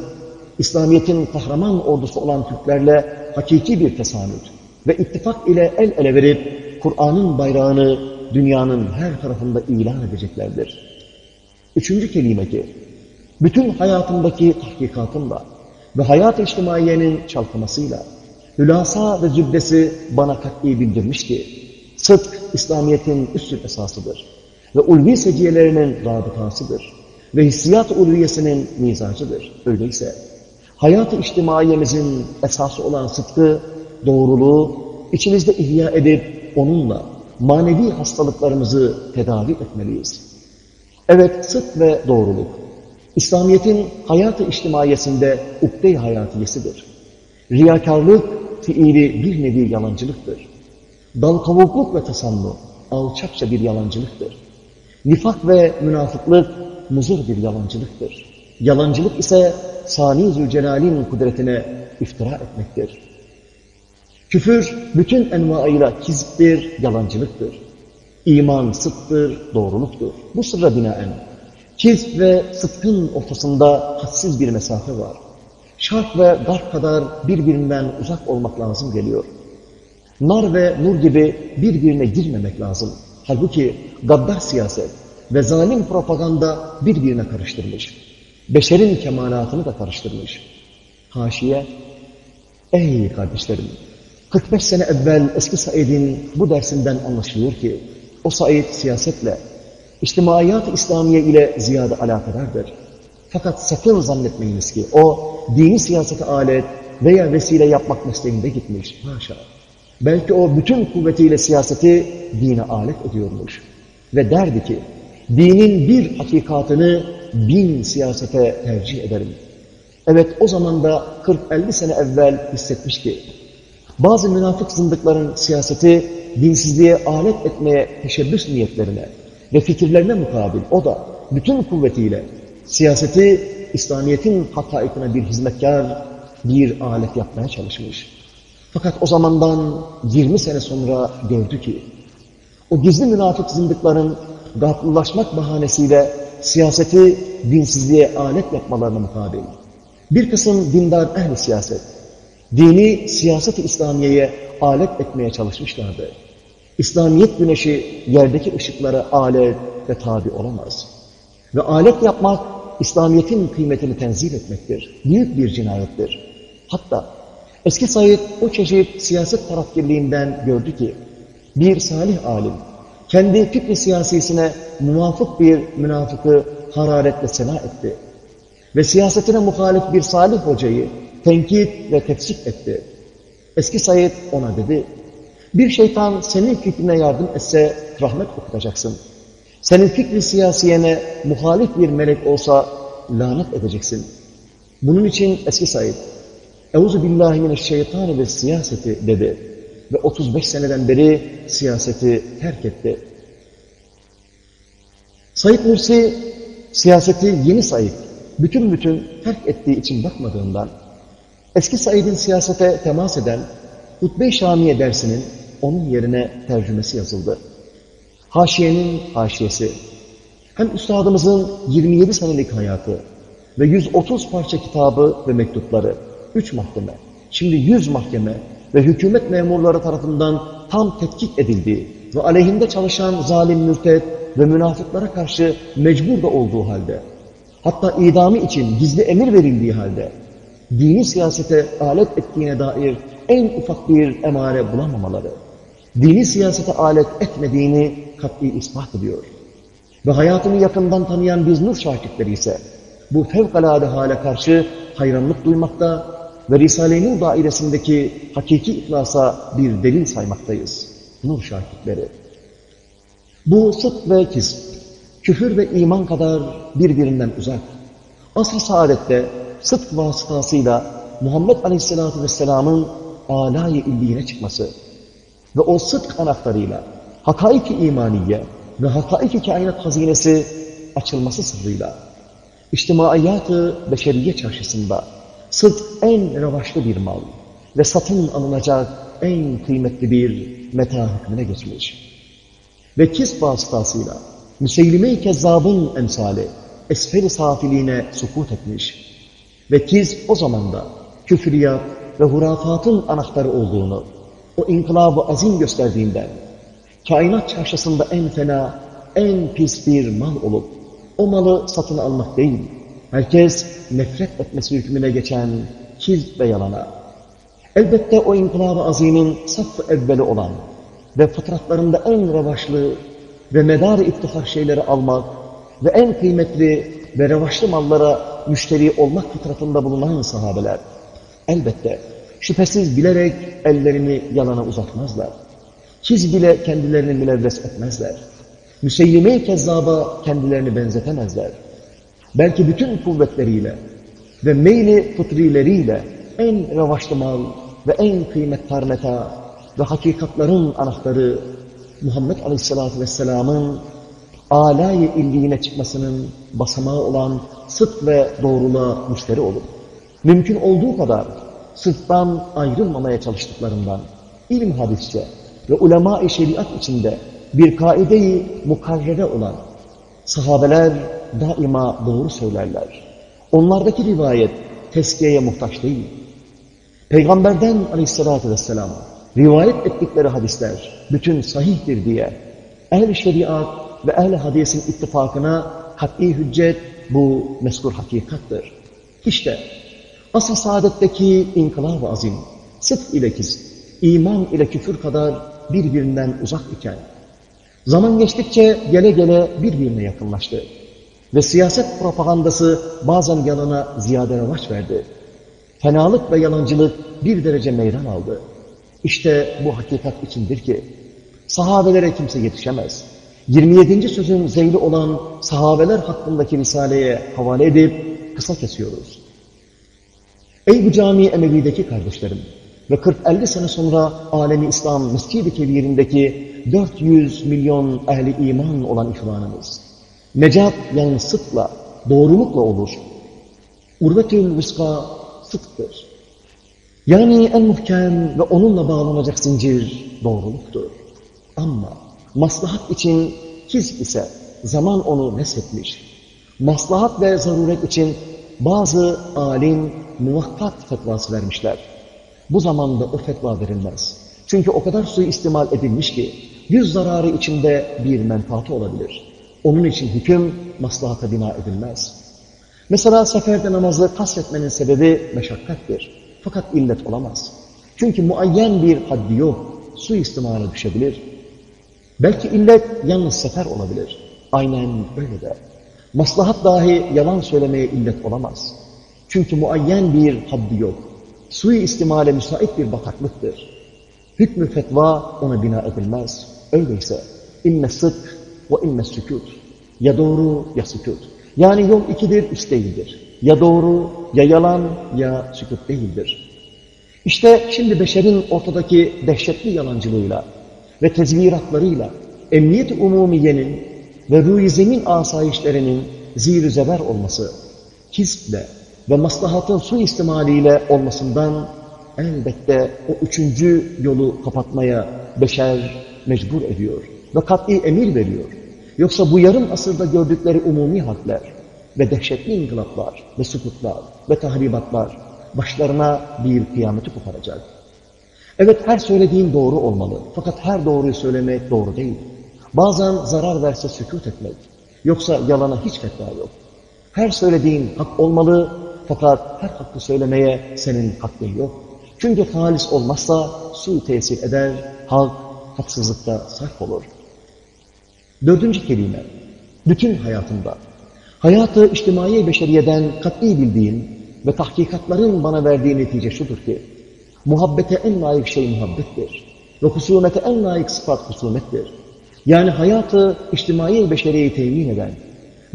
İslamiyet'in kahraman ordusu olan Türklerle hakiki bir tesanüt ve ittifak ile el ele verip Kur'an'ın bayrağını dünyanın her tarafında ilan edeceklerdir. Üçüncü kelime ki, bütün hayatımdaki tahkikatımla ve hayat-ı içtimaiyenin çalkamasıyla hülasa ve zübdesi bana kat'i bildirmiş ki, sıdk İslamiyet'in üstün esasıdır ve ulvi seciyelerinin rabıtasıdır ve hissiyat-ı ulviyesinin mizacıdır. Öyleyse hayat-ı içtimaiyemizin esası olan sıdkı, doğruluğu içimizde ihya edip onunla manevi hastalıklarımızı tedavi etmeliyiz. Evet, sıdk ve doğruluk, İslamiyet'in hayat-ı içtimaiyesinde ukde-i hayatiyesidir. Riyakarlık, fiili bir nevi yalancılıktır. Dal kavukluk ve tasannu, alçakça bir yalancılıktır. Nifak ve münafıklık, muzur bir yalancılıktır. Yalancılık ise Sani Zülcelal'in kudretine iftira etmektir. Küfür bütün envaıyla kiziptir, yalancılıktır. İman sıttır, doğruluktur. Bu sırra binaen kizp ve sıtkın ortasında hadsiz bir mesafe var. Şark ve garp kadar birbirinden uzak olmak lazım geliyor. Nar ve nur gibi birbirine girmemek lazım. Halbuki gaddar siyaset ve zalim propaganda birbirine karıştırmış. Beşerin kemalatını da karıştırmış. Haşiye, ey kardeşlerim, 45 sene evvel eski Said'in bu dersinden anlaşılıyor ki, o Said siyasetle, içtimaiyat-ı İslamiye ile ziyade alakadardır. Fakat sakın zannetmeyiniz ki o dini siyasete alet veya vesile yapmak mesleğinde gitmiş. Haşa. Belki o bütün kuvvetiyle siyaseti dine alet ediyormuş. Ve derdi ki, dinin bir hakikatını bin siyasete tercih ederim. Evet o zaman da 40-50 sene evvel hissetmiş ki, bazı münafık zındıkların siyaseti dinsizliğe alet etmeye teşebbüs niyetlerine ve fikirlerine mukabil o da bütün kuvvetiyle siyaseti İslamiyet'in hakaikine bir hizmetkar, bir alet yapmaya çalışmış. Fakat o zamandan 20 sene sonra gördü ki o gizli münafık zındıkların gaflılaşmak bahanesiyle siyaseti dinsizliğe alet yapmalarına mukabil. Bir kısım dindar ehli siyaset, dini siyaset-i İslamiye'ye alet etmeye çalışmışlardı. İslamiyet güneşi yerdeki ışıklara alet ve tabi olamaz. Ve alet yapmak, İslamiyet'in kıymetini tenzil etmektir. Büyük bir cinayettir. Hatta eski Said o çeşit siyaset tarafkirliğinden gördü ki, bir salih alim, kendi fikri siyasisine muvafık bir münafıkı hararetle sena etti. Ve siyasetine muhalif bir salih hocayı tenkit ve tefsik etti. Eski Said ona dedi, bir şeytan senin fikrine yardım etse rahmet okutacaksın. Senin fikri siyasiyene muhalif bir melek olsa lanet edeceksin. Bunun için eski Said, Euzu billahi mineşşeytani ve siyaseti dedi. Ve 35 seneden beri siyaseti terk etti. Said Nursi siyaseti yeni Said bütün bütün terk ettiği için bakmadığından eski Said'in siyasete temas eden Hutbe-i Şamiye dersinin onun yerine tercümesi yazıldı. Haşiyenin haşiyesi. Hem üstadımızın 27 senelik hayatı ve 130 parça kitabı ve mektupları, 3 mahkeme, şimdi 100 mahkeme ve hükümet memurları tarafından tam tetkik edildiği ve aleyhinde çalışan zalim mürted ve münafıklara karşı mecbur da olduğu halde, hatta idamı için gizli emir verildiği halde, dini siyasete alet ettiğine dair en ufak bir emare bulamamaları, dini siyasete alet etmediğini kat'i ispat ediyor. Ve hayatını yakından tanıyan biz nur şakitleri ise bu fevkalade hale karşı hayranlık duymakta ve Risale-i dairesindeki hakiki iflasa bir delil saymaktayız. Nur şakitleri. Bu sıt ve kisp, küfür ve iman kadar birbirinden uzak. Asr-ı saadette sıdk vasıtasıyla Muhammed Aleyhisselatü Vesselam'ın alâ-i illiğine çıkması ve o sıdk anahtarıyla hakaik-i imaniye ve hakaik-i kainat hazinesi açılması sırrıyla içtimaiyat-ı beşeriye çarşısında sıdk en revaçlı bir mal ve satın alınacak en kıymetli bir meta hükmüne geçmiş. Ve kis vasıtasıyla Müseylime-i Kezzab'ın emsali esfel-i safiliğine sukut etmiş. Ve kiz o zaman da küfriyat ve hurafatın anahtarı olduğunu, o inkılabı azim gösterdiğinden, kainat çarşısında en fena, en pis bir mal olup, o malı satın almak değil, herkes nefret etmesi hükmüne geçen kiz ve yalana. Elbette o inkılabı azimin saf evveli olan ve fıtratlarında en revaçlı ve medar iftihar şeyleri almak ve en kıymetli ve revaçlı mallara müşteri olmak fıtratında bulunan sahabeler, elbette şüphesiz bilerek ellerini yalana uzatmazlar. Kiz bile kendilerini mülevves etmezler. Müseyyime-i kezzaba kendilerini benzetemezler. Belki bütün kuvvetleriyle ve meyli fıtrileriyle en revaçlı mal ve en kıymetli meta ve hakikatların anahtarı Muhammed Aleyhisselatü Vesselam'ın alay illiğine çıkmasının basamağı olan sıdk ve doğruluğa müşteri olur. Mümkün olduğu kadar sıdktan ayrılmamaya çalıştıklarından ilim hadisçe ve ulema-i şeriat içinde bir kaide-i mukarrere olan sahabeler daima doğru söylerler. Onlardaki rivayet teskiyeye muhtaç değil. Peygamberden aleyhissalatü vesselam rivayet ettikleri hadisler bütün sahihtir diye ehl şeriat ve ehl hadisin ittifakına kat'i hüccet bu meskur hakikattır. İşte asıl saadetteki inkılab-ı azim, sıdk ile kiz, iman ile küfür kadar birbirinden uzak iken, zaman geçtikçe gele gele birbirine yakınlaştı. Ve siyaset propagandası bazen yalana ziyade revaç verdi. Fenalık ve yalancılık bir derece meydan aldı. İşte bu hakikat içindir ki, sahabelere kimse yetişemez. 27. sözün zeyli olan sahabeler hakkındaki Risale'ye havale edip kısa kesiyoruz. Ey bu cami Emevi'deki kardeşlerim ve 40-50 sene sonra alemi İslam Mescid-i Kebir'indeki 400 milyon ehli iman olan ihvanımız. Necat yani sıdkla, doğrulukla olur. Urvetül vıska sıdktır. Yani en muhkem ve onunla bağlanacak zincir doğruluktur. Ama maslahat için hizb ise zaman onu neshetmiş. Maslahat ve zaruret için bazı alim muvakkat fetvası vermişler. Bu zamanda o fetva verilmez. Çünkü o kadar suyu istimal edilmiş ki yüz zararı içinde bir menfaati olabilir. Onun için hüküm maslahata bina edilmez. Mesela seferde namazı kasretmenin sebebi meşakkattir. Fakat illet olamaz. Çünkü muayyen bir haddi yok. Su istimale düşebilir. Belki illet yalnız sefer olabilir. Aynen öyle de. Maslahat dahi yalan söylemeye illet olamaz. Çünkü muayyen bir haddi yok. Sui istimale müsait bir bataklıktır. Hükmü fetva ona bina edilmez. Öyleyse imme sık ve imme sükut. Ya doğru ya sükut. Yani yol ikidir, üç değildir. Ya doğru, ya yalan, ya sükut değildir. İşte şimdi beşerin ortadaki dehşetli yalancılığıyla ve tezviratlarıyla emniyet-i umumiyenin ve ruh zemin asayişlerinin zir zeber olması, hisple ve maslahatın suistimaliyle olmasından elbette o üçüncü yolu kapatmaya beşer mecbur ediyor ve kat'i emir veriyor. Yoksa bu yarım asırda gördükleri umumi harpler ve dehşetli inkılaplar ve sukutlar ve tahribatlar başlarına bir kıyameti koparacak. Evet her söylediğin doğru olmalı. Fakat her doğruyu söylemek doğru değil. Bazen zarar verse sükut etmek. Yoksa yalana hiç fetva yok. Her söylediğin hak olmalı fakat her hakkı söylemeye senin hakkın yok. Çünkü halis olmazsa su tesir eder, hak haksızlıkta sarf olur. Dördüncü kelime, bütün hayatımda, hayatı içtimai beşeriyeden kat'i bildiğim ve tahkikatların bana verdiği netice şudur ki, muhabbete en layık şey muhabbettir ve husumete en layık sıfat husumettir. Yani hayatı içtimai beşeriyeyi temin eden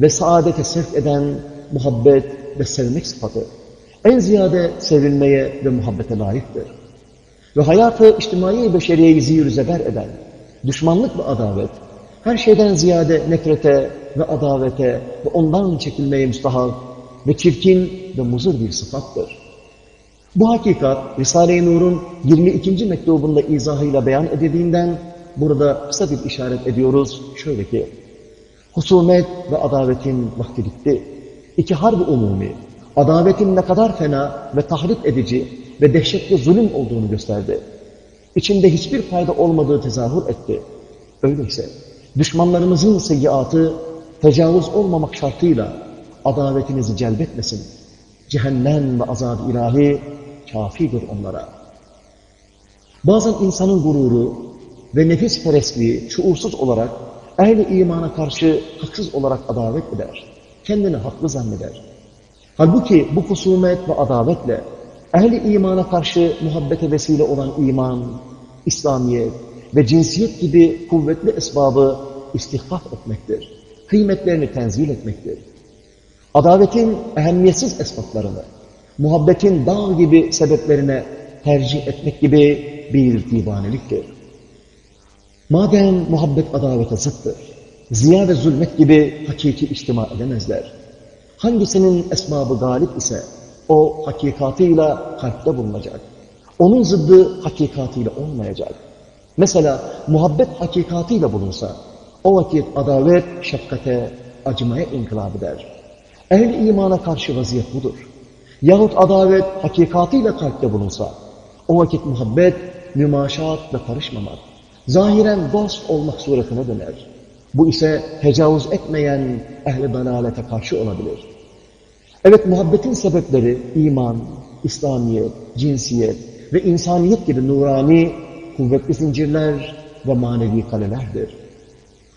ve saadete sevk eden muhabbet ve sevmek sıfatı en ziyade sevilmeye ve muhabbete layıktır. Ve hayatı içtimai beşeriyeyi zihir zeber eden düşmanlık ve adavet her şeyden ziyade nefrete ve adavete ve ondan çekilmeye müstahak ve çirkin ve muzur bir sıfattır. Bu hakikat Risale-i Nur'un 22. mektubunda izahıyla beyan edildiğinden burada kısa bir işaret ediyoruz. Şöyle ki, husumet ve adavetin vakti bitti. İki harbi umumi, adavetin ne kadar fena ve tahrip edici ve dehşetli zulüm olduğunu gösterdi. İçinde hiçbir fayda olmadığı tezahür etti. Öyleyse düşmanlarımızın seyyiatı tecavüz olmamak şartıyla adavetinizi celbetmesin. Cehennem ve azab-ı ilahi kafidir onlara. Bazen insanın gururu ve nefis perestliği şuursuz olarak ehli imana karşı haksız olarak adavet eder. Kendini haklı zanneder. Halbuki bu husumet ve adavetle ehli imana karşı muhabbete vesile olan iman, İslamiyet ve cinsiyet gibi kuvvetli esbabı istihfaf etmektir. Kıymetlerini tenzil etmektir. Adavetin ehemmiyetsiz esbaplarını, muhabbetin dağ gibi sebeplerine tercih etmek gibi bir divaneliktir. Madem muhabbet adavete zıttır, ziya ve zulmet gibi hakiki içtima edemezler. Hangisinin esbabı galip ise o hakikatıyla kalpte bulunacak. Onun zıddı hakikatıyla olmayacak. Mesela muhabbet hakikatıyla bulunsa, o vakit adavet şefkate, acımaya inkılap eder. Ehli imana karşı vaziyet budur. Yahut adavet hakikatıyla kalpte bulunsa, o vakit muhabbet, mümaşat ve karışmamak, zahiren dost olmak suretine döner. Bu ise tecavüz etmeyen ehli dalalete karşı olabilir. Evet muhabbetin sebepleri iman, İslamiyet, cinsiyet ve insaniyet gibi nurani, kuvvetli zincirler ve manevi kalelerdir.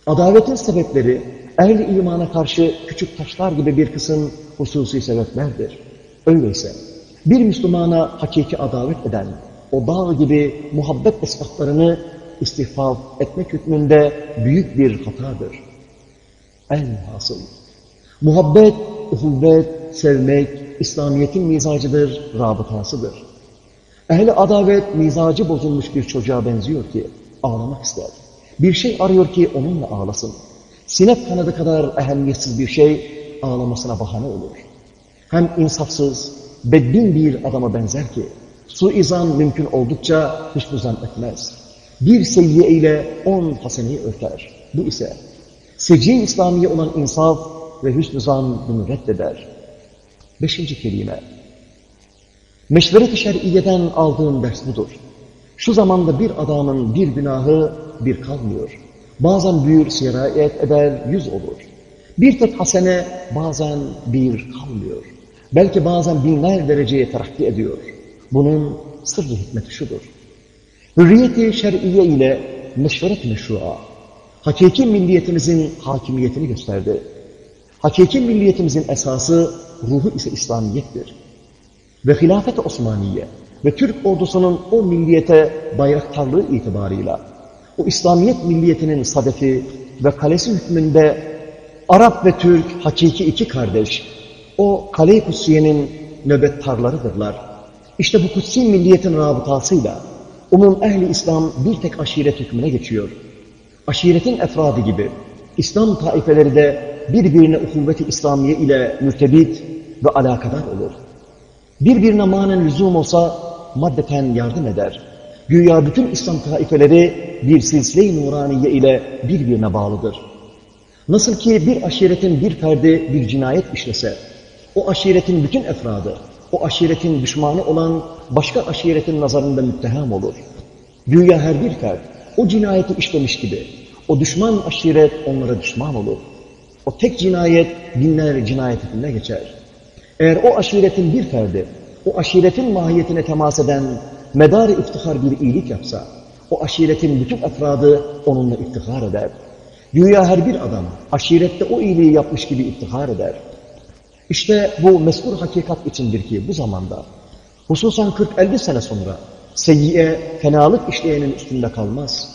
Adavetin sebepleri ehli imana karşı küçük taşlar gibi bir kısım hususi sebeplerdir. Öyleyse bir Müslümana hakiki adavet eden o dağ gibi muhabbet esbaplarını istihfaf etmek hükmünde büyük bir hatadır. En hasıl. Muhabbet, uhuvvet, sevmek, İslamiyet'in mizacıdır, rabıtasıdır. Ehli adavet mizacı bozulmuş bir çocuğa benziyor ki ağlamak ister. Bir şey arıyor ki onunla ağlasın. Sinek kanadı kadar ehemmiyetsiz bir şey ağlamasına bahane olur. Hem insafsız, beddin bir adama benzer ki suizan mümkün oldukça hüsnüzan etmez. Bir seyyiye ile on haseneyi örter. Bu ise secde İslamiye olan insaf ve hüsnüzan bunu reddeder. Beşinci kelime. Meşveret-i şer'iyeden aldığım ders budur. Şu zamanda bir adamın bir günahı bir kalmıyor. Bazen büyür, sirayet eder, yüz olur. Bir tek hasene bazen bir kalmıyor. Belki bazen binler dereceye terakki ediyor. Bunun sırrı hikmeti şudur. Hürriyeti şer'iye ile meşveret meşrua, hakiki milliyetimizin hakimiyetini gösterdi. Hakiki milliyetimizin esası ruhu ise İslamiyettir. Ve hilafet Osmaniye ve Türk ordusunun o milliyete bayraktarlığı itibarıyla o İslamiyet milliyetinin sadefi ve kalesi hükmünde Arap ve Türk hakiki iki kardeş o Kale-i Kutsiye'nin nöbettarlarıdırlar. İşte bu kutsi milliyetin rabıtasıyla umum ehli İslam bir tek aşiret hükmüne geçiyor. Aşiretin efradı gibi İslam taifeleri de birbirine uhuvveti İslamiye ile mürtebit ve alakadar olur. Birbirine manen lüzum olsa maddeten yardım eder. Güya bütün İslam taifeleri bir silsile-i nuraniye ile birbirine bağlıdır. Nasıl ki bir aşiretin bir ferdi bir cinayet işlese, o aşiretin bütün efradı, o aşiretin düşmanı olan başka aşiretin nazarında mütteham olur. Güya her bir fert o cinayeti işlemiş gibi, o düşman aşiret onlara düşman olur. O tek cinayet binler cinayet hükmüne geçer. Eğer o aşiretin bir ferdi, o aşiretin mahiyetine temas eden medar iftihar bir iyilik yapsa, o aşiretin bütün efradı onunla iftihar eder. Güya her bir adam aşirette o iyiliği yapmış gibi iftihar eder. İşte bu meskur hakikat içindir ki bu zamanda, hususan 40-50 sene sonra seyyiye, fenalık işleyenin üstünde kalmaz.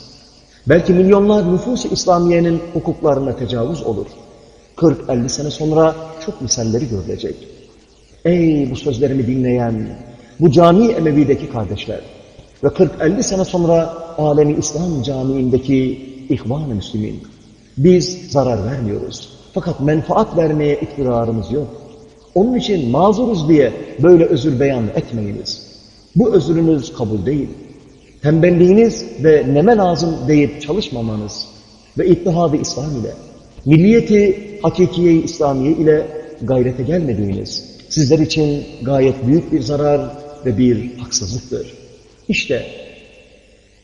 Belki milyonlar nüfus-u İslamiye'nin hukuklarına tecavüz olur. 40-50 sene sonra çok misalleri görülecek. Ey bu sözlerimi dinleyen, bu cami Emevi'deki kardeşler ve 40-50 sene sonra alemi İslam camiindeki ihvan-ı müslimin. Biz zarar vermiyoruz. Fakat menfaat vermeye iktidarımız yok. Onun için mazuruz diye böyle özür beyan etmeyiniz. Bu özrünüz kabul değil. Tembelliğiniz ve neme lazım deyip çalışmamanız ve ittihadı İslam ile, milliyeti hakikiye İslamiye ile gayrete gelmediğiniz sizler için gayet büyük bir zarar ve bir haksızlıktır. İşte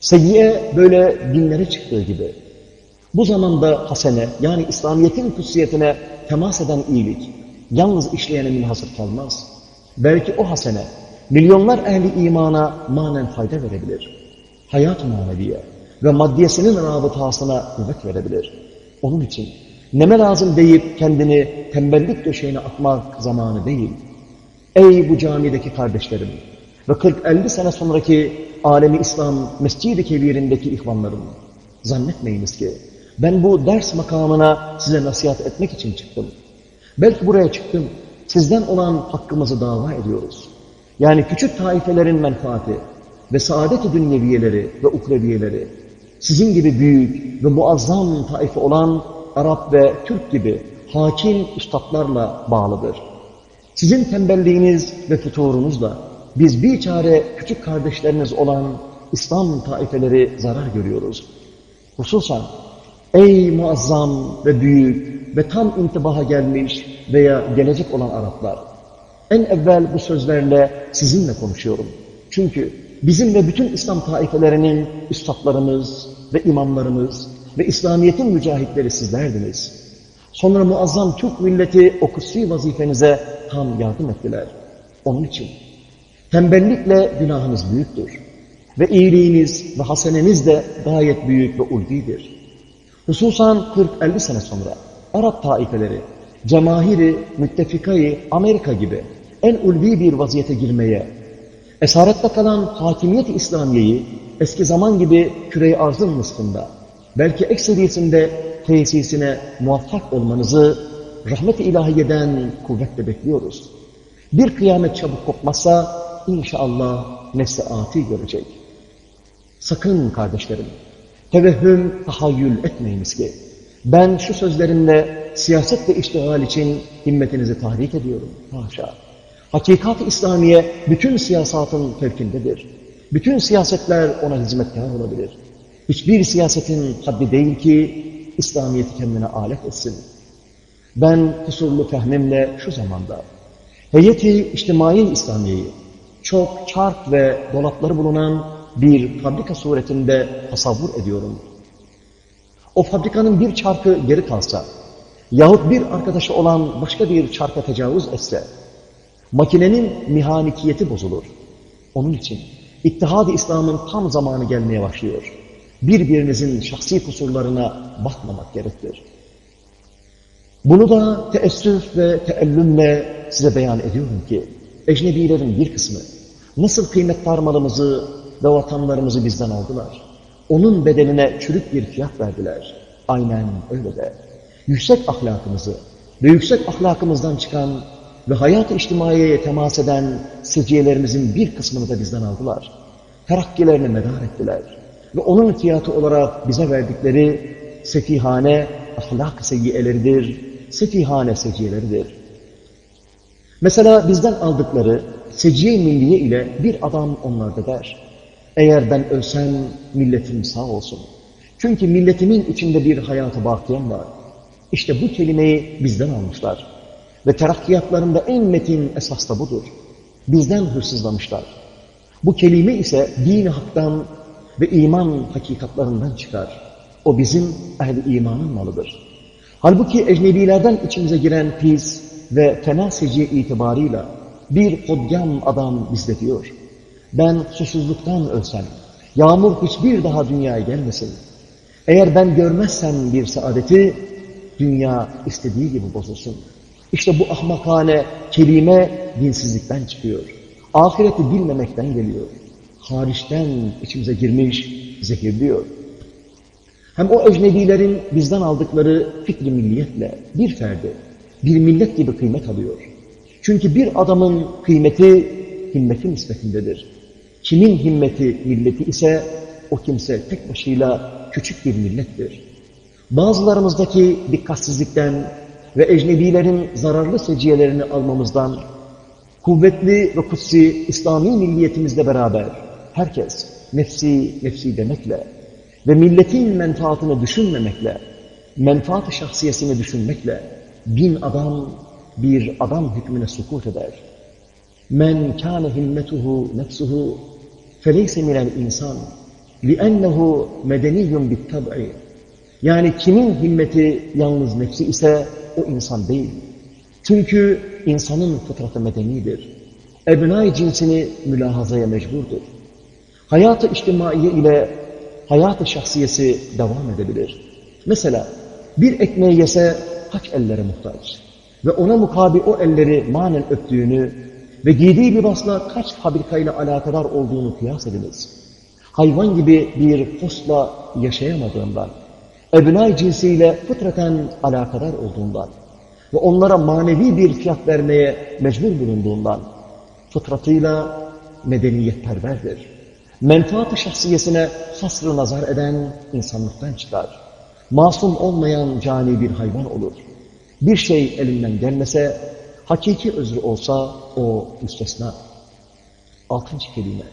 seyyiye böyle dinlere çıktığı gibi bu zamanda hasene yani İslamiyet'in kutsiyetine temas eden iyilik yalnız işleyene münhasır kalmaz. Belki o hasene milyonlar ehli imana manen fayda verebilir. Hayat-ı maneviye ve maddiyesinin rabıtasına kuvvet verebilir. Onun için neme lazım deyip kendini tembellik döşeğine atmak zamanı değil. Ey bu camideki kardeşlerim ve 40-50 sene sonraki alemi İslam Mescid-i Kebir'indeki ihvanlarım, zannetmeyiniz ki ben bu ders makamına size nasihat etmek için çıktım. Belki buraya çıktım, sizden olan hakkımızı dava ediyoruz. Yani küçük taifelerin menfaati ve saadet-i dünyeviyeleri ve ukreviyeleri, sizin gibi büyük ve muazzam taife olan Arap ve Türk gibi hakim üstadlarla bağlıdır. Sizin tembelliğiniz ve füturunuzla biz bir çare küçük kardeşleriniz olan İslam taifeleri zarar görüyoruz. Hususan ey muazzam ve büyük ve tam intibaha gelmiş veya gelecek olan Araplar. En evvel bu sözlerle sizinle konuşuyorum. Çünkü bizim ve bütün İslam taifelerinin üstadlarımız ve imamlarımız ve İslamiyet'in mücahitleri sizlerdiniz. Sonra muazzam Türk milleti o vazifenize tam yardım ettiler. Onun için tembellikle günahınız büyüktür. Ve iyiliğiniz ve haseneniz de gayet büyük ve ulvidir. Hususan 40-50 sene sonra Arap taifeleri, cemahiri, müttefikayı, Amerika gibi en ulvi bir vaziyete girmeye, esarette kalan hakimiyet-i İslamiye'yi eski zaman gibi küre-i arzın nısfında, belki ekseriyesinde tesisine muvaffak olmanızı rahmet-i ilahiyeden kuvvetle bekliyoruz. Bir kıyamet çabuk kopmazsa inşallah nesli ati görecek. Sakın kardeşlerim, tevehhüm, tahayyül etmeyiniz ki, ben şu sözlerimle siyaset ve iştihal için himmetinizi tahrik ediyorum. Haşa. Hakikat-ı İslamiye bütün siyasatın fevkindedir. Bütün siyasetler ona hizmetkar olabilir. Hiçbir siyasetin haddi değil ki İslamiyet'i kendine alet etsin. Ben kusurlu fehmimle şu zamanda heyeti içtimai İslamiye'yi çok çark ve dolapları bulunan bir fabrika suretinde tasavvur ediyorum. O fabrikanın bir çarkı geri kalsa yahut bir arkadaşı olan başka bir çarka tecavüz etse makinenin mihanikiyeti bozulur. Onun için İttihad-ı İslam'ın tam zamanı gelmeye başlıyor. birbirinizin şahsi kusurlarına bakmamak gerektir. Bunu da teessüf ve teellümle size beyan ediyorum ki, ecnebilerin bir kısmı nasıl kıymet malımızı ve vatanlarımızı bizden aldılar. Onun bedeline çürük bir fiyat verdiler. Aynen öyle de. Yüksek ahlakımızı ve yüksek ahlakımızdan çıkan ve hayat-ı içtimaiyeye temas eden seciyelerimizin bir kısmını da bizden aldılar. Terakkilerini medar ettiler. Ve onun fiyatı olarak bize verdikleri sefihane ahlak seyyiyeleridir, sefihane seciyeleridir. Mesela bizden aldıkları seciye milliye ile bir adam onlarda der. Eğer ben ölsem milletim sağ olsun. Çünkü milletimin içinde bir hayatı bakiyem var. İşte bu kelimeyi bizden almışlar. Ve terakkiyatlarında en metin esas da budur. Bizden hırsızlamışlar. Bu kelime ise din haktan ve iman hakikatlarından çıkar. O bizim ehli imanın malıdır. Halbuki ecnebilerden içimize giren pis ve fena seciye itibarıyla bir kodgam adam bizde diyor. Ben susuzluktan ölsem, yağmur hiçbir daha dünyaya gelmesin. Eğer ben görmezsem bir saadeti, dünya istediği gibi bozulsun. İşte bu ahmakane kelime dinsizlikten çıkıyor. Ahireti bilmemekten geliyor. Hariçten içimize girmiş, zehirliyor. Hem o ecnebilerin bizden aldıkları fikri milliyetle bir ferdi, bir millet gibi kıymet alıyor. Çünkü bir adamın kıymeti himmeti nispetindedir. Kimin himmeti, milleti ise o kimse tek başıyla küçük bir millettir. Bazılarımızdaki dikkatsizlikten ve ecnebilerin zararlı seciyelerini almamızdan kuvvetli ve kutsi İslami milliyetimizle beraber herkes nefsi nefsi demekle ve milletin menfaatını düşünmemekle, menfaat şahsiyesini düşünmekle bin adam bir adam hükmüne sukut eder. Men kâne himmetuhu nefsuhu feleyse minel insan li'ennehu medeniyyun bittab'i yani kimin himmeti yalnız nefsi ise o insan değil. Çünkü insanın fıtratı medenidir. Ebnai cinsini mülahazaya mecburdur. Hayatı içtimaiye ile hayatı şahsiyesi devam edebilir. Mesela bir ekmeği yese kaç ellere muhtaç ve ona mukabil o elleri manen öptüğünü ve giydiği libasla kaç fabrikayla alakadar olduğunu kıyas ediniz. Hayvan gibi bir fosla yaşayamadığından, ebnai cinsiyle fıtraten alakadar olduğundan ve onlara manevi bir fiyat vermeye mecbur bulunduğundan fıtratıyla medeniyetperverdir. Menfaat-ı şahsiyesine hasrı nazar eden insanlıktan çıkar. Masum olmayan cani bir hayvan olur. Bir şey elinden gelmese, hakiki özrü olsa o müstesna. Altıncı kelime.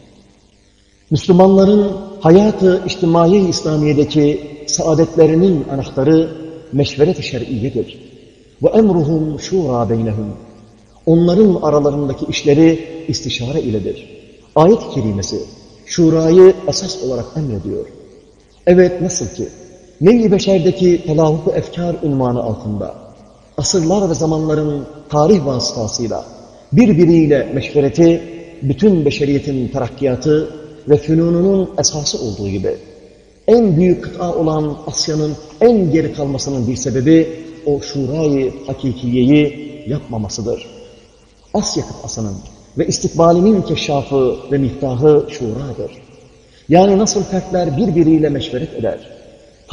Müslümanların hayatı içtimai İslamiye'deki saadetlerinin anahtarı meşveret-i şer'iyedir. Ve emruhum şura beynehum. Onların aralarındaki işleri istişare iledir. Ayet-i kerimesi şurayı esas olarak emrediyor. Evet nasıl ki nevi beşerdeki telahuk efkar unvanı altında asırlar ve zamanların tarih vasıtasıyla birbiriyle meşvereti bütün beşeriyetin terakkiyatı ve fünununun esası olduğu gibi en büyük kıta olan Asya'nın en geri kalmasının bir sebebi o şurayı hakikiyeyi yapmamasıdır. Asya kıtasının ve istikbalinin keşşafı ve miftahı şuradır. Yani nasıl fertler birbiriyle meşveret eder.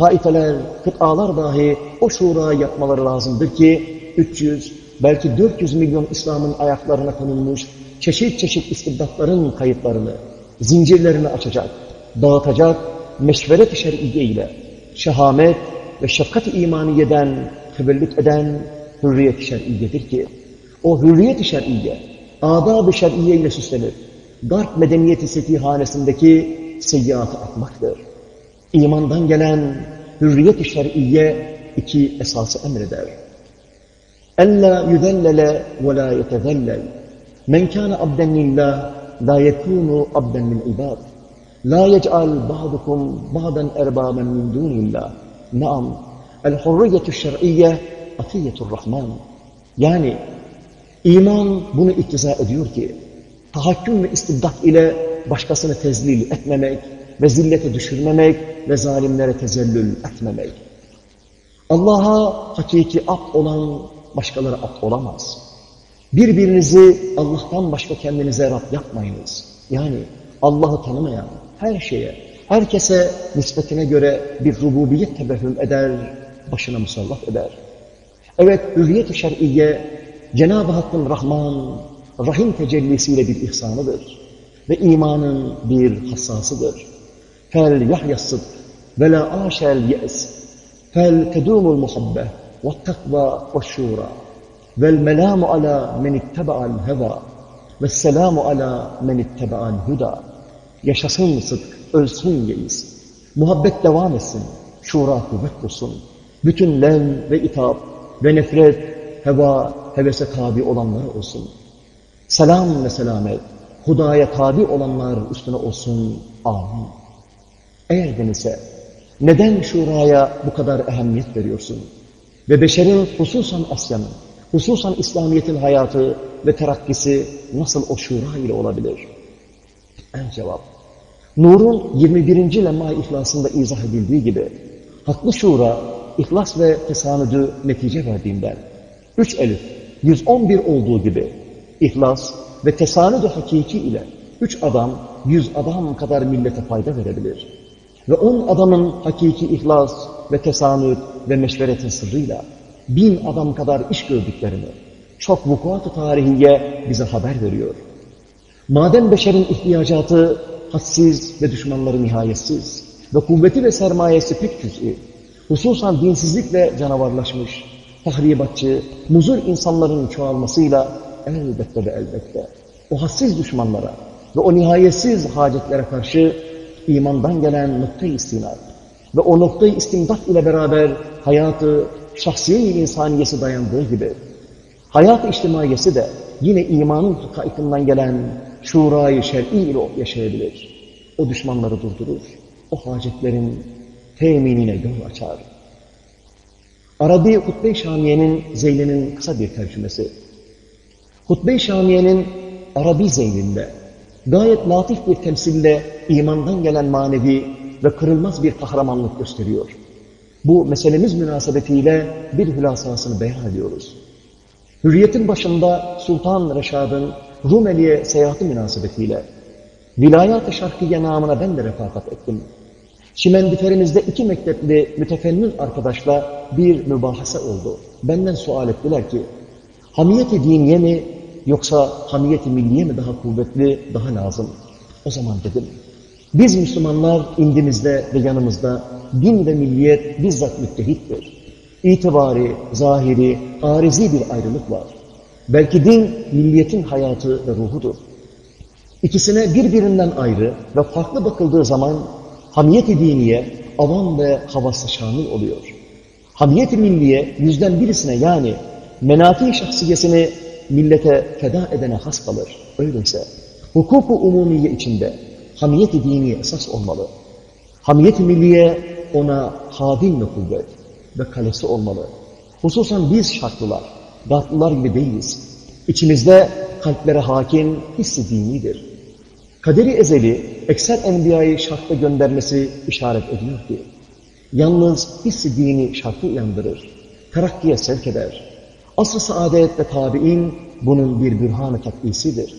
Taifeler, kıtalar dahi o şura yapmaları lazımdır ki 300, belki 400 milyon İslam'ın ayaklarına konulmuş çeşit çeşit istibdatların kayıtlarını, zincirlerini açacak, dağıtacak meşveret-i şer'iye ile şehamet ve şefkat-i imaniyeden tevellüt eden hürriyet-i şer'iyedir ki o hürriyet-i şer'iye adab-ı şer'iye ile süslenir. Garp medeniyeti setihanesindeki seyyiatı atmaktır. İmandan gelen hürriyet-i şer'iye iki esası emreder. Yüzellele ve la yetezellel. Men kâne abden lillah la yekûnu abden min ibad. La yec'al ba'dukum ba'den erbaben min dunillah. Naam. El hurriyetü şer'iyye atiyetur rahman. Yani iman bunu iktiza ediyor ki tahakküm ve istibdat ile başkasını tezlil etmemek ve zillete düşürmemek ve zalimlere tezellül etmemek. Allah'a hakiki abd olan başkaları abd olamaz. Birbirinizi Allah'tan başka kendinize Rab yapmayınız. Yani Allah'ı tanımayan her şeye, herkese nispetine göre bir rububiyet tebehüm eder, başına musallat eder. Evet, hürriyet-i şer'iye Cenab-ı Hakk'ın Rahman, Rahim tecellisiyle bir ihsanıdır. Ve imanın bir hassasıdır. Fel yahyas ve la aşel ye's. Fel tedumul muhabbe ve takva ve şura. Vel melamu ala men ittebaal huda. Yaşasın sıdk, ölsün yeis. Muhabbet devam etsin, şura kuvvet bulsun. Bütün lem ve itap ve nefret, heva, hevese tabi olanlar olsun. Selam ve selamet, Hudaya tabi olanlar üstüne olsun. Amin. Eğer denilse, neden şuraya bu kadar ehemmiyet veriyorsun? Ve beşerin, hususan Asya'nın, hususan İslamiyet'in hayatı ve terakkisi nasıl o şura ile olabilir? En cevap, Nur'un 21. lemma ihlasında izah edildiği gibi, haklı şura, ihlas ve tesanüdü netice verdiğinden, 3 elif, 111 olduğu gibi, ihlas ve tesanüdü hakiki ile üç adam, yüz adam kadar millete fayda verebilir. Ve on adamın hakiki ihlas ve tesanüt ve meşveretin sırrıyla bin adam kadar iş gördüklerini çok vukuat-ı tarihiye bize haber veriyor. Madem beşerin ihtiyacatı hassiz ve düşmanları nihayetsiz ve kuvveti ve sermayesi pek cüz'i, hususan dinsizlikle canavarlaşmış, tahribatçı, muzur insanların çoğalmasıyla elbette ve elbette o hassiz düşmanlara ve o nihayetsiz hacetlere karşı imandan gelen noktayı istinad ve o noktayı istimdat ile beraber hayatı, şahsiye insaniyesi dayandığı gibi hayat-ı içtimaiyesi de yine imanın hakaikinden gelen şurayı şer'i ile yaşayabilir. O düşmanları durdurur. O hacetlerin teminine yol açar. Arabi Hutbe-i Şamiye'nin Zeylin'in kısa bir tercümesi. Hutbe-i Şamiye'nin Arabi zeyninde gayet latif bir temsille imandan gelen manevi ve kırılmaz bir kahramanlık gösteriyor. Bu meselemiz münasebetiyle bir hülasasını beyan ediyoruz. Hürriyetin başında Sultan Reşad'ın Rumeli'ye seyahati münasebetiyle Vilayat-ı Şarkiye namına ben de refakat ettim. Çimendiferimizde iki mektepli mütefennin arkadaşla bir mübahase oldu. Benden sual ettiler ki, hamiyet-i diniye mi yoksa hamiyet-i milliye mi daha kuvvetli, daha lazım? O zaman dedim, biz Müslümanlar indimizde ve yanımızda din ve milliyet bizzat müttehittir. İtibari, zahiri, arizi bir ayrılık var. Belki din, milliyetin hayatı ve ruhudur. İkisine birbirinden ayrı ve farklı bakıldığı zaman hamiyet-i diniye avam ve havasla şamil oluyor. Hamiyet-i milliye yüzden birisine yani menafi şahsiyesini millete feda edene has kalır. Öyleyse hukuku umumiye içinde hamiyet-i dini esas olmalı. Hamiyet-i milliye ona hadim ve kuvvet ve kalesi olmalı. Hususan biz şartlılar, dartlılar gibi değiliz. İçimizde kalplere hakim hissi dinidir. Kaderi ezeli, ekser enbiyayı şartta göndermesi işaret ediyor ki, yalnız hissi dini şartı uyandırır, terakkiye sevk eder. Asr-ı saadet ve tabi'in bunun bir bürhan-ı tatbisidir.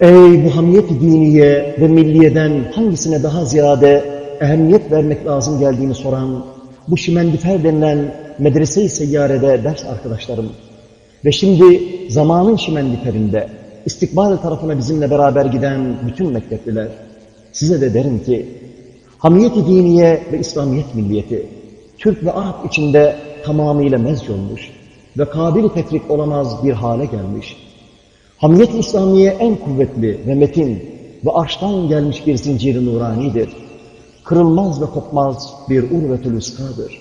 Ey muhamiyet diniye ve milliyeden hangisine daha ziyade ehemmiyet vermek lazım geldiğini soran bu şimendifer denilen medrese-i seyyarede ders arkadaşlarım ve şimdi zamanın şimendiferinde istikbal tarafına bizimle beraber giden bütün mektepliler size de derim ki hamiyet-i diniye ve İslamiyet milliyeti Türk ve Arap içinde tamamıyla mezc olmuş ve kabili tefrik olamaz bir hale gelmiş. Hamiyet İslamiye en kuvvetli ve metin ve arştan gelmiş bir zinciri nuranidir. Kırılmaz ve kopmaz bir urvetül üskadır.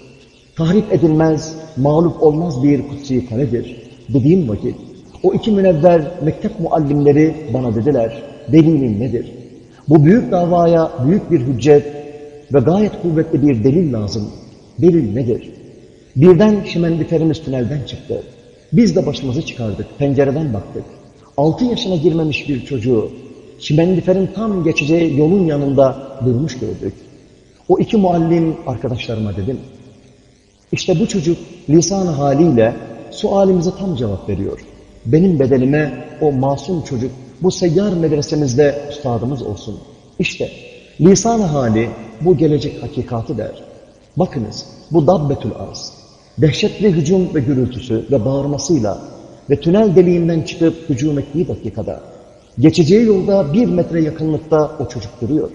Tahrip edilmez, mağlup olmaz bir kutsi kaledir. Dediğim vakit, o iki münevver mektep muallimleri bana dediler, delilin nedir? Bu büyük davaya büyük bir hüccet ve gayet kuvvetli bir delil lazım. Delil nedir? Birden şimendiferimiz tünelden çıktı. Biz de başımızı çıkardık, pencereden baktık. Altı yaşına girmemiş bir çocuğu Şimendifer'in tam geçeceği yolun yanında durmuş gördük. O iki muallim arkadaşlarıma dedim. İşte bu çocuk lisan haliyle sualimize tam cevap veriyor. Benim bedelime o masum çocuk bu seyyar medresemizde üstadımız olsun. İşte lisan hali bu gelecek hakikatı der. Bakınız bu dabbetül arz. Dehşetli hücum ve gürültüsü ve bağırmasıyla ve tünel deliğinden çıkıp hücum ettiği dakikada geçeceği yolda bir metre yakınlıkta o çocuk duruyor.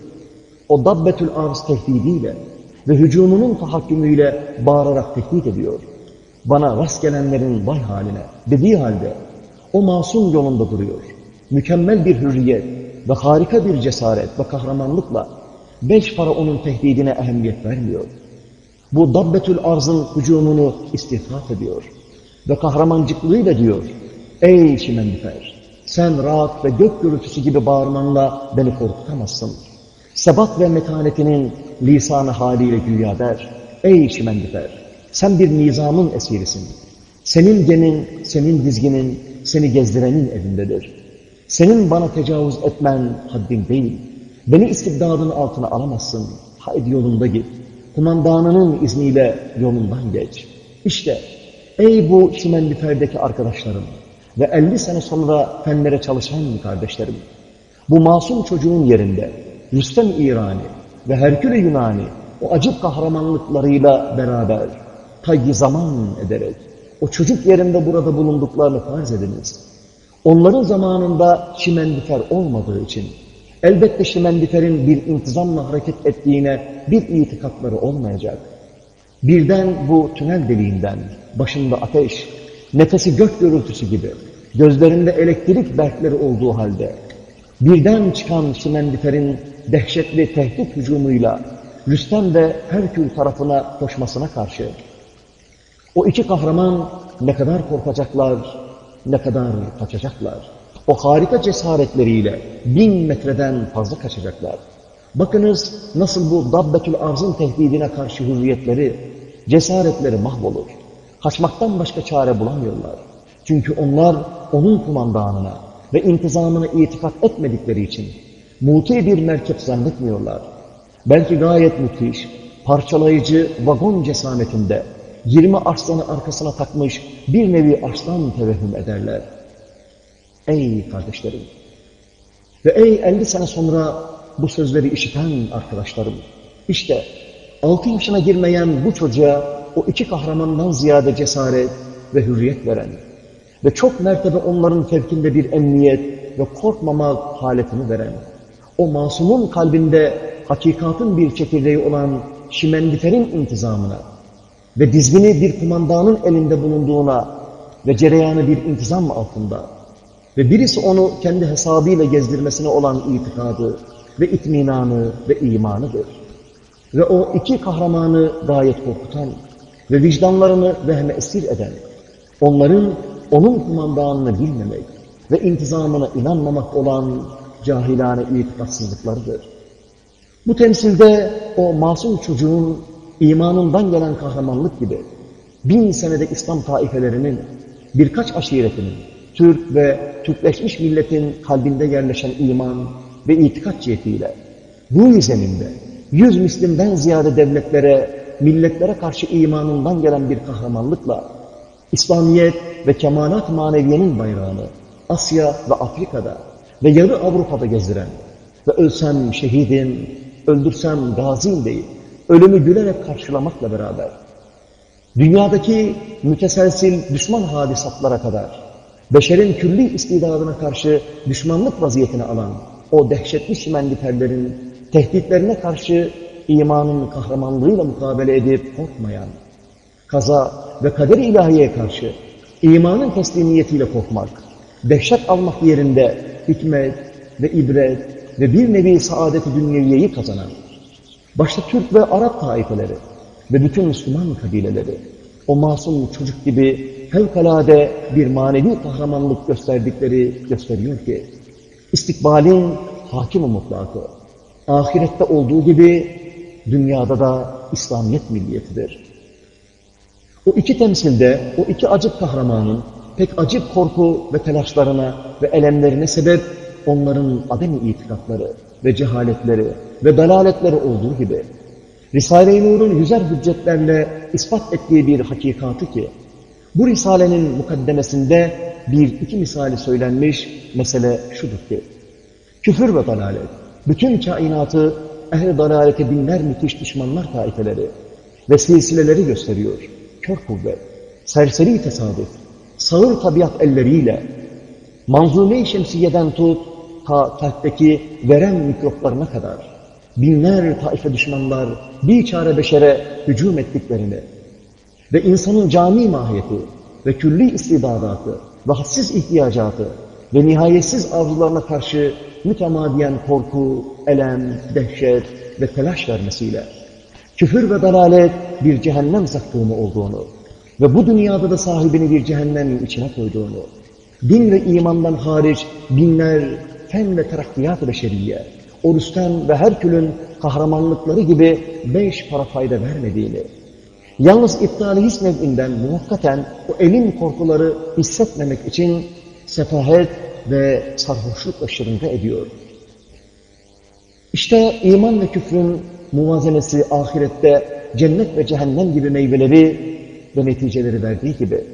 O dabbetül arz tehdidiyle ve hücumunun tahakkümüyle bağırarak tehdit ediyor. Bana rast gelenlerin vay haline dediği halde o masum yolunda duruyor. Mükemmel bir hürriyet ve harika bir cesaret ve kahramanlıkla beş para onun tehdidine ehemmiyet vermiyor. Bu dabbetül arzın hücumunu istihfaf ediyor. Ve kahramancıklığıyla diyor, Ey şimendifer, sen rahat ve gök gürültüsü gibi bağırmanla beni korkutamazsın. Sebat ve metanetinin lisanı haliyle güya der, Ey şimendifer, sen bir nizamın esirisin. Senin gemin, senin dizginin, seni gezdirenin elindedir. Senin bana tecavüz etmen haddin değil. Beni istibdadın altına alamazsın. Haydi yolunda git. Kumandanının izniyle yolundan geç. İşte ey bu Şimendiferdeki arkadaşlarım ve 50 sene sonra fenlere çalışan kardeşlerim. Bu masum çocuğun yerinde Rüstem İrani ve Herkül Yunani o acı kahramanlıklarıyla beraber tayyi zaman ederek o çocuk yerinde burada bulunduklarını farz ediniz. Onların zamanında şimendifer olmadığı için elbette şimendiferin bir intizamla hareket ettiğine bir itikatları olmayacak. Birden bu tünel deliğinden, başında ateş, nefesi gök gürültüsü gibi, gözlerinde elektrik berkleri olduğu halde, birden çıkan şimendiferin dehşetli tehdit hücumuyla Rüstem ve Herkül tarafına koşmasına karşı, o iki kahraman ne kadar korkacaklar, ne kadar kaçacaklar. O harika cesaretleriyle bin metreden fazla kaçacaklar. Bakınız nasıl bu dabbetül arzın tehdidine karşı hürriyetleri, cesaretleri mahvolur. Kaçmaktan başka çare bulamıyorlar. Çünkü onlar onun kumandanına ve intizamına itikat etmedikleri için muti bir merkep zannetmiyorlar. Belki gayet müthiş, parçalayıcı vagon cesametinde 20 arslanı arkasına takmış bir nevi arslan tevehüm ederler. Ey kardeşlerim! Ve ey 50 sene sonra bu sözleri işiten arkadaşlarım! İşte 6 yaşına girmeyen bu çocuğa o iki kahramandan ziyade cesaret ve hürriyet veren ve çok mertebe onların fevkinde bir emniyet ve korkmama haletini veren, o masumun kalbinde hakikatın bir çekirdeği olan şimendiferin intizamına, ve dizgini bir kumandanın elinde bulunduğuna ve cereyanı bir intizam altında ve birisi onu kendi hesabıyla gezdirmesine olan itikadı ve itminanı ve imanıdır. Ve o iki kahramanı gayet korkutan ve vicdanlarını vehme esir eden, onların onun kumandanını bilmemek ve intizamına inanmamak olan cahilane itikatsızlıklarıdır. Bu temsilde o masum çocuğun imanından gelen kahramanlık gibi bin senede İslam taifelerinin birkaç aşiretinin Türk ve Türkleşmiş milletin kalbinde yerleşen iman ve itikat cihetiyle bu zeminde yüz Müslim'den ziyade devletlere, milletlere karşı imanından gelen bir kahramanlıkla İslamiyet ve kemalat maneviyenin bayrağını Asya ve Afrika'da ve yarı Avrupa'da gezdiren ve ölsem şehidim, öldürsem gaziyim deyip ölümü gülerek karşılamakla beraber, dünyadaki müteselsil düşman hadisatlara kadar, beşerin külli istidadına karşı düşmanlık vaziyetine alan o dehşetli şimendiferlerin tehditlerine karşı imanın kahramanlığıyla mukabele edip korkmayan, kaza ve kader ilahiye karşı imanın teslimiyetiyle korkmak, dehşet almak yerinde hikmet ve ibret ve bir nevi saadeti dünyeviyeyi kazanan, başta Türk ve Arap taifeleri ve bütün Müslüman kabileleri o masum çocuk gibi fevkalade bir manevi kahramanlık gösterdikleri gösteriyor ki istikbalin hakim mutlakı ahirette olduğu gibi dünyada da İslamiyet milliyetidir. O iki temsilde o iki acık kahramanın pek acık korku ve telaşlarına ve elemlerine sebep onların ademi itikatları ve cehaletleri ve dalaletleri olduğu gibi Risale-i Nur'un yüzer hüccetlerle ispat ettiği bir hakikatı ki bu Risale'nin mukaddemesinde bir iki misali söylenmiş mesele şudur ki küfür ve dalalet bütün kainatı ehl-i dalalete binler müthiş düşmanlar taifeleri ve silsileleri gösteriyor. Kör kuvvet, serseri tesadüf, sağır tabiat elleriyle manzume-i şemsiyeden tut ta kalpteki verem mikroplarına kadar binler taife düşmanlar bir çare beşere hücum ettiklerini ve insanın cami mahiyeti ve külli istidadatı ve hassiz ihtiyacatı ve nihayetsiz arzularına karşı mütemadiyen korku, elem, dehşet ve telaş vermesiyle küfür ve dalalet bir cehennem zakkumu olduğunu ve bu dünyada da sahibini bir cehennem içine koyduğunu, din ve imandan hariç binler fen ve terakkiyat-ı beşeriye, Orus'tan ve Herkül'ün kahramanlıkları gibi beş para fayda vermediğini, yalnız iptali nev'inden muhakkaten o elin korkuları hissetmemek için sefahet ve sarhoşlukla şırınga ediyor. İşte iman ve küfrün muvazenesi ahirette cennet ve cehennem gibi meyveleri ve neticeleri verdiği gibi,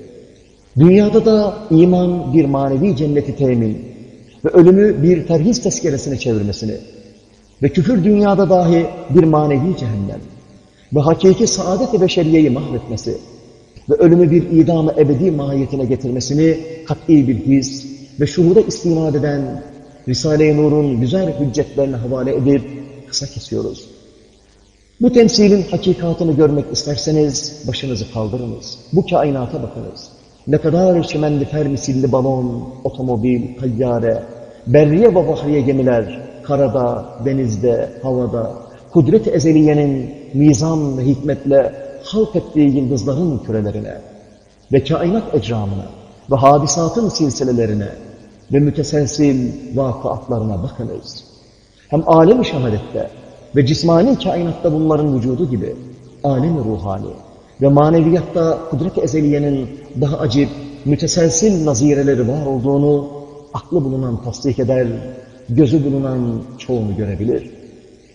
dünyada da iman bir manevi cenneti temin ve ölümü bir terhis tezkeresine çevirmesini ve küfür dünyada dahi bir manevi cehennem ve hakiki saadet-i beşeriyeyi mahvetmesi ve ölümü bir idam-ı ebedi mahiyetine getirmesini kat'i bir his ve şuhuda istinad eden Risale-i Nur'un güzel hüccetlerine havale edip kısa kesiyoruz. Bu temsilin hakikatını görmek isterseniz başınızı kaldırınız. Bu kainata bakınız. Ne kadar çimendifer misilli balon, otomobil, tayyare, berriye ve bahriye gemiler, karada, denizde, havada, kudret-i ezeliyenin nizam ve hikmetle halk ettiği yıldızların kürelerine ve kainat ecramına ve hadisatın silsilelerine ve müteselsil vakıatlarına bakınız. Hem alem-i şehadette ve cismani kainatta bunların vücudu gibi alem-i ruhani ve maneviyatta kudret-i ezeliyenin daha acip, müteselsil nazireleri var olduğunu aklı bulunan tasdik eder, gözü bulunan çoğunu görebilir.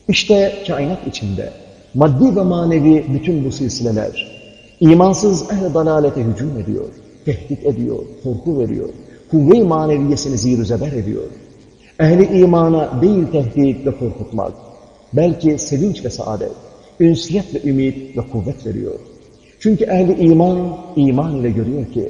İşte kainat içinde maddi ve manevi bütün bu silsileler imansız ehl dalalete hücum ediyor, tehdit ediyor, korku veriyor, kuvve-i maneviyesini zir zeber ediyor. Ehli imana değil tehdit ve korkutmak, belki sevinç ve saadet, ünsiyet ve ümit ve kuvvet veriyor. Çünkü ehli iman, iman ile görüyor ki,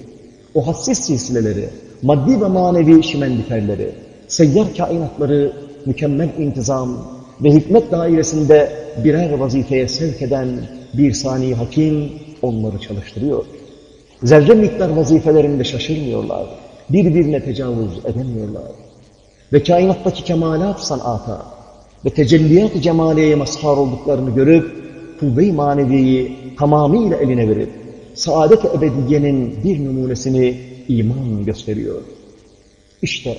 o hassiz silsileleri, maddi ve manevi şimendiferleri, seyyar kainatları mükemmel intizam ve hikmet dairesinde birer vazifeye sevk eden bir sani hakim onları çalıştırıyor. Zerre miktar vazifelerinde şaşırmıyorlar. Birbirine tecavüz edemiyorlar. Ve kainattaki kemalat sanata ve tecelliyat-ı cemaliyeye mazhar olduklarını görüp kuvve-i maneviyeyi tamamıyla eline verip saadet-i ebediyenin bir numunesini iman gösteriyor. İşte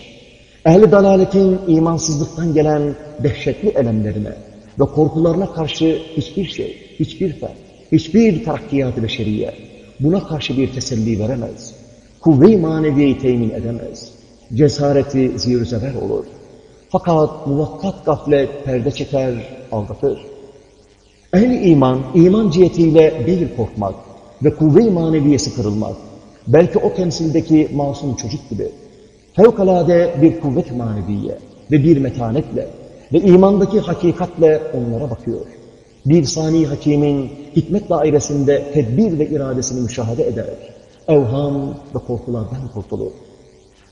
ehli dalaletin imansızlıktan gelen dehşetli elemlerine ve korkularına karşı hiçbir şey, hiçbir fen, hiçbir terakkiyat-ı beşeriye buna karşı bir teselli veremez. Kuvve-i maneviyeyi temin edemez. Cesareti zir olur. Fakat muvakkat gaflet perde çeker, aldatır. Ehli iman, iman cihetiyle değil korkmak ve kuvve-i maneviyesi kırılmak, belki o temsildeki masum çocuk gibi, fevkalade bir kuvvet maneviye ve bir metanetle ve imandaki hakikatle onlara bakıyor. Bir sani hakimin hikmet dairesinde tedbir ve iradesini müşahede eder. Evham ve korkulardan kurtulur.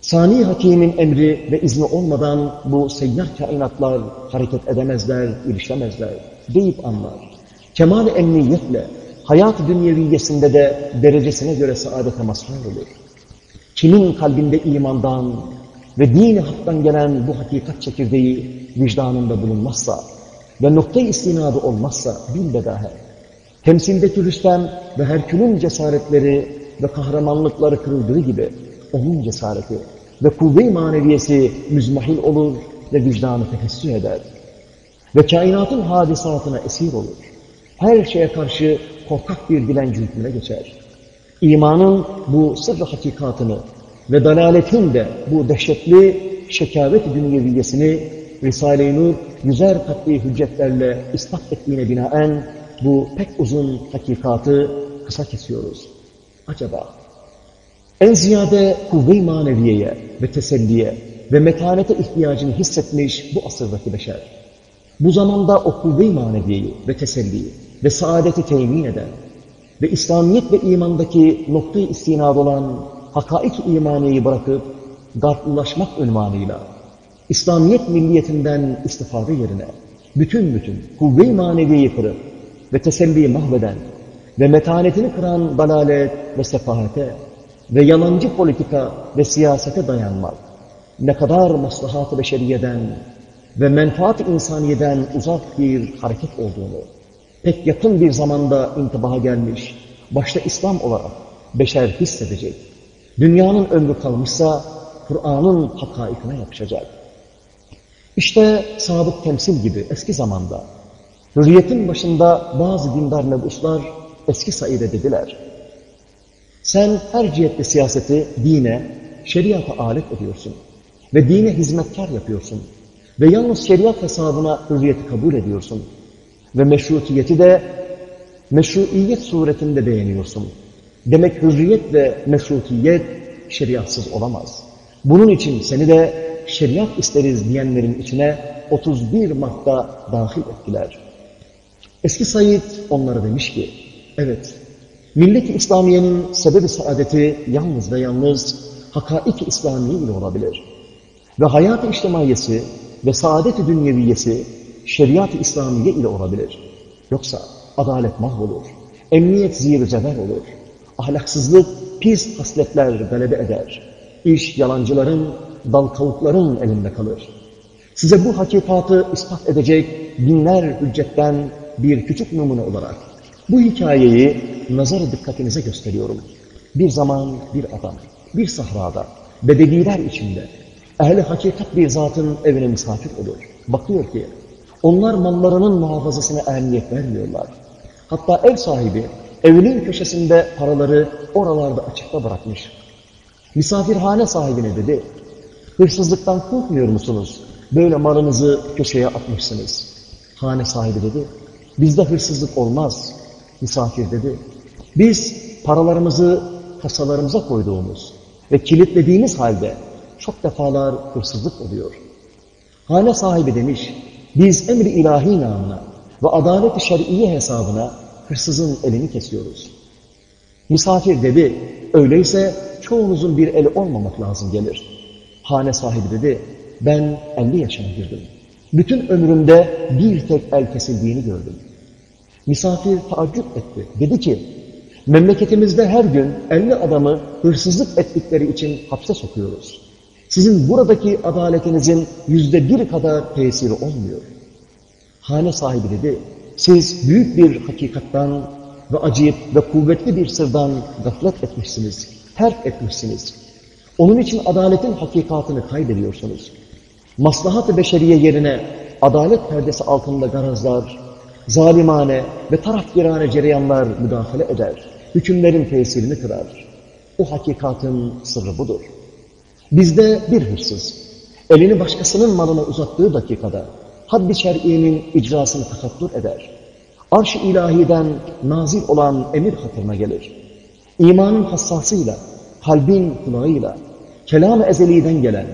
Sani hakimin emri ve izni olmadan bu seyyar kainatlar hareket edemezler, ilişemezler deyip anlar. Kemal emniyetle hayat dünyeviyesinde de derecesine göre saadete mazhar olur. Kimin kalbinde imandan ve dini haktan gelen bu hakikat çekirdeği vicdanında bulunmazsa ve nokta-i istinadı olmazsa bilbedahe, temsildeki Rüstem ve Herkül'ün cesaretleri ve kahramanlıkları kırıldığı gibi onun cesareti ve kuvve-i maneviyesi müzmahil olur ve vicdanı tefessü eder. Ve kainatın hadisatına esir olur. Her şeye karşı korkak bir dilenci hükmüne geçer. İmanın bu sırrı hakikatını ve dalaletin de bu dehşetli şekavet dünyeviyesini Risale-i Nur yüzer katli hüccetlerle ispat ettiğine binaen bu pek uzun hakikatı kısa kesiyoruz. Acaba? En ziyade kuvve-i maneviyeye ve teselliye ve metanete ihtiyacını hissetmiş bu asırdaki beşer, bu zamanda o kuvve-i maneviyeyi ve teselliyi ve saadeti temin eden ve İslamiyet ve imandaki noktayı istinad olan hakaik imaniyeyi bırakıp garplılaşmak ünvanıyla İslamiyet milliyetinden istifade yerine bütün bütün kuvve-i maneviyeyi kırıp ve teselliyi mahveden ve metanetini kıran dalalet ve sefahete ve yalancı politika ve siyasete dayanmak ne kadar maslahat-ı beşeriyeden ve menfaat insaniyeden uzak bir hareket olduğunu pek yakın bir zamanda intibaha gelmiş, başta İslam olarak beşer hissedecek. Dünyanın ömrü kalmışsa Kur'an'ın hakaikine yapışacak. İşte sabık temsil gibi eski zamanda hürriyetin başında bazı dindar mebuslar eski Said'e dediler. Sen her cihette siyaseti dine, şeriata alet ediyorsun ve dine hizmetkar yapıyorsun ve yalnız şeriat hesabına hürriyeti kabul ediyorsun ve meşrutiyeti de meşruiyet suretinde beğeniyorsun. Demek hürriyet ve meşrutiyet şeriatsız olamaz. Bunun için seni de şeriat isteriz diyenlerin içine 31 Mart'ta dahil ettiler. Eski Said onlara demiş ki, evet, millet-i İslamiye'nin sebebi saadeti yalnız ve yalnız hakaik-i İslamiye ile olabilir. Ve hayat-ı içtimaiyesi ve saadet-i dünyeviyesi şeriat-ı İslamiye ile olabilir. Yoksa adalet mahvolur, emniyet zir zeber olur, ahlaksızlık, pis hasletler galebe eder, iş yalancıların, dal kavukların elinde kalır. Size bu hakikatı ispat edecek binler hüccetten bir küçük numune olarak bu hikayeyi nazar dikkatinize gösteriyorum. Bir zaman bir adam, bir sahrada, bedeviler içinde, ehli hakikat bir zatın evine misafir olur. Bakıyor ki, onlar mallarının muhafazasına ehemmiyet vermiyorlar. Hatta ev sahibi evinin köşesinde paraları oralarda açıkta bırakmış. Misafirhane sahibine dedi, hırsızlıktan korkmuyor musunuz? Böyle malınızı köşeye atmışsınız. Hane sahibi dedi, bizde hırsızlık olmaz. Misafir dedi, biz paralarımızı kasalarımıza koyduğumuz ve kilitlediğimiz halde çok defalar hırsızlık oluyor. Hane sahibi demiş, biz emri ilahi namına ve adalet-i şer'iye hesabına hırsızın elini kesiyoruz. Misafir dedi, öyleyse çoğunuzun bir eli olmamak lazım gelir. Hane sahibi dedi, ben 50 yaşına girdim. Bütün ömrümde bir tek el kesildiğini gördüm. Misafir taaccüp etti. Dedi ki, memleketimizde her gün 50 adamı hırsızlık ettikleri için hapse sokuyoruz. Sizin buradaki adaletinizin yüzde bir kadar tesiri olmuyor. Hane sahibi dedi, siz büyük bir hakikattan ve acayip ve kuvvetli bir sırdan gaflet etmişsiniz, terk etmişsiniz. Onun için adaletin hakikatını kaybediyorsunuz. Maslahat-ı beşeriye yerine adalet perdesi altında garazlar, zalimane ve tarafgirane cereyanlar müdahale eder. Hükümlerin tesirini kırar. O hakikatın sırrı budur. Bizde bir hırsız, elini başkasının malına uzattığı dakikada haddi şer'inin icrasını takattur eder. Arş-ı ilahiden nazil olan emir hatırına gelir. İmanın hassasıyla, kalbin kulağıyla, kelam-ı ezeliden gelen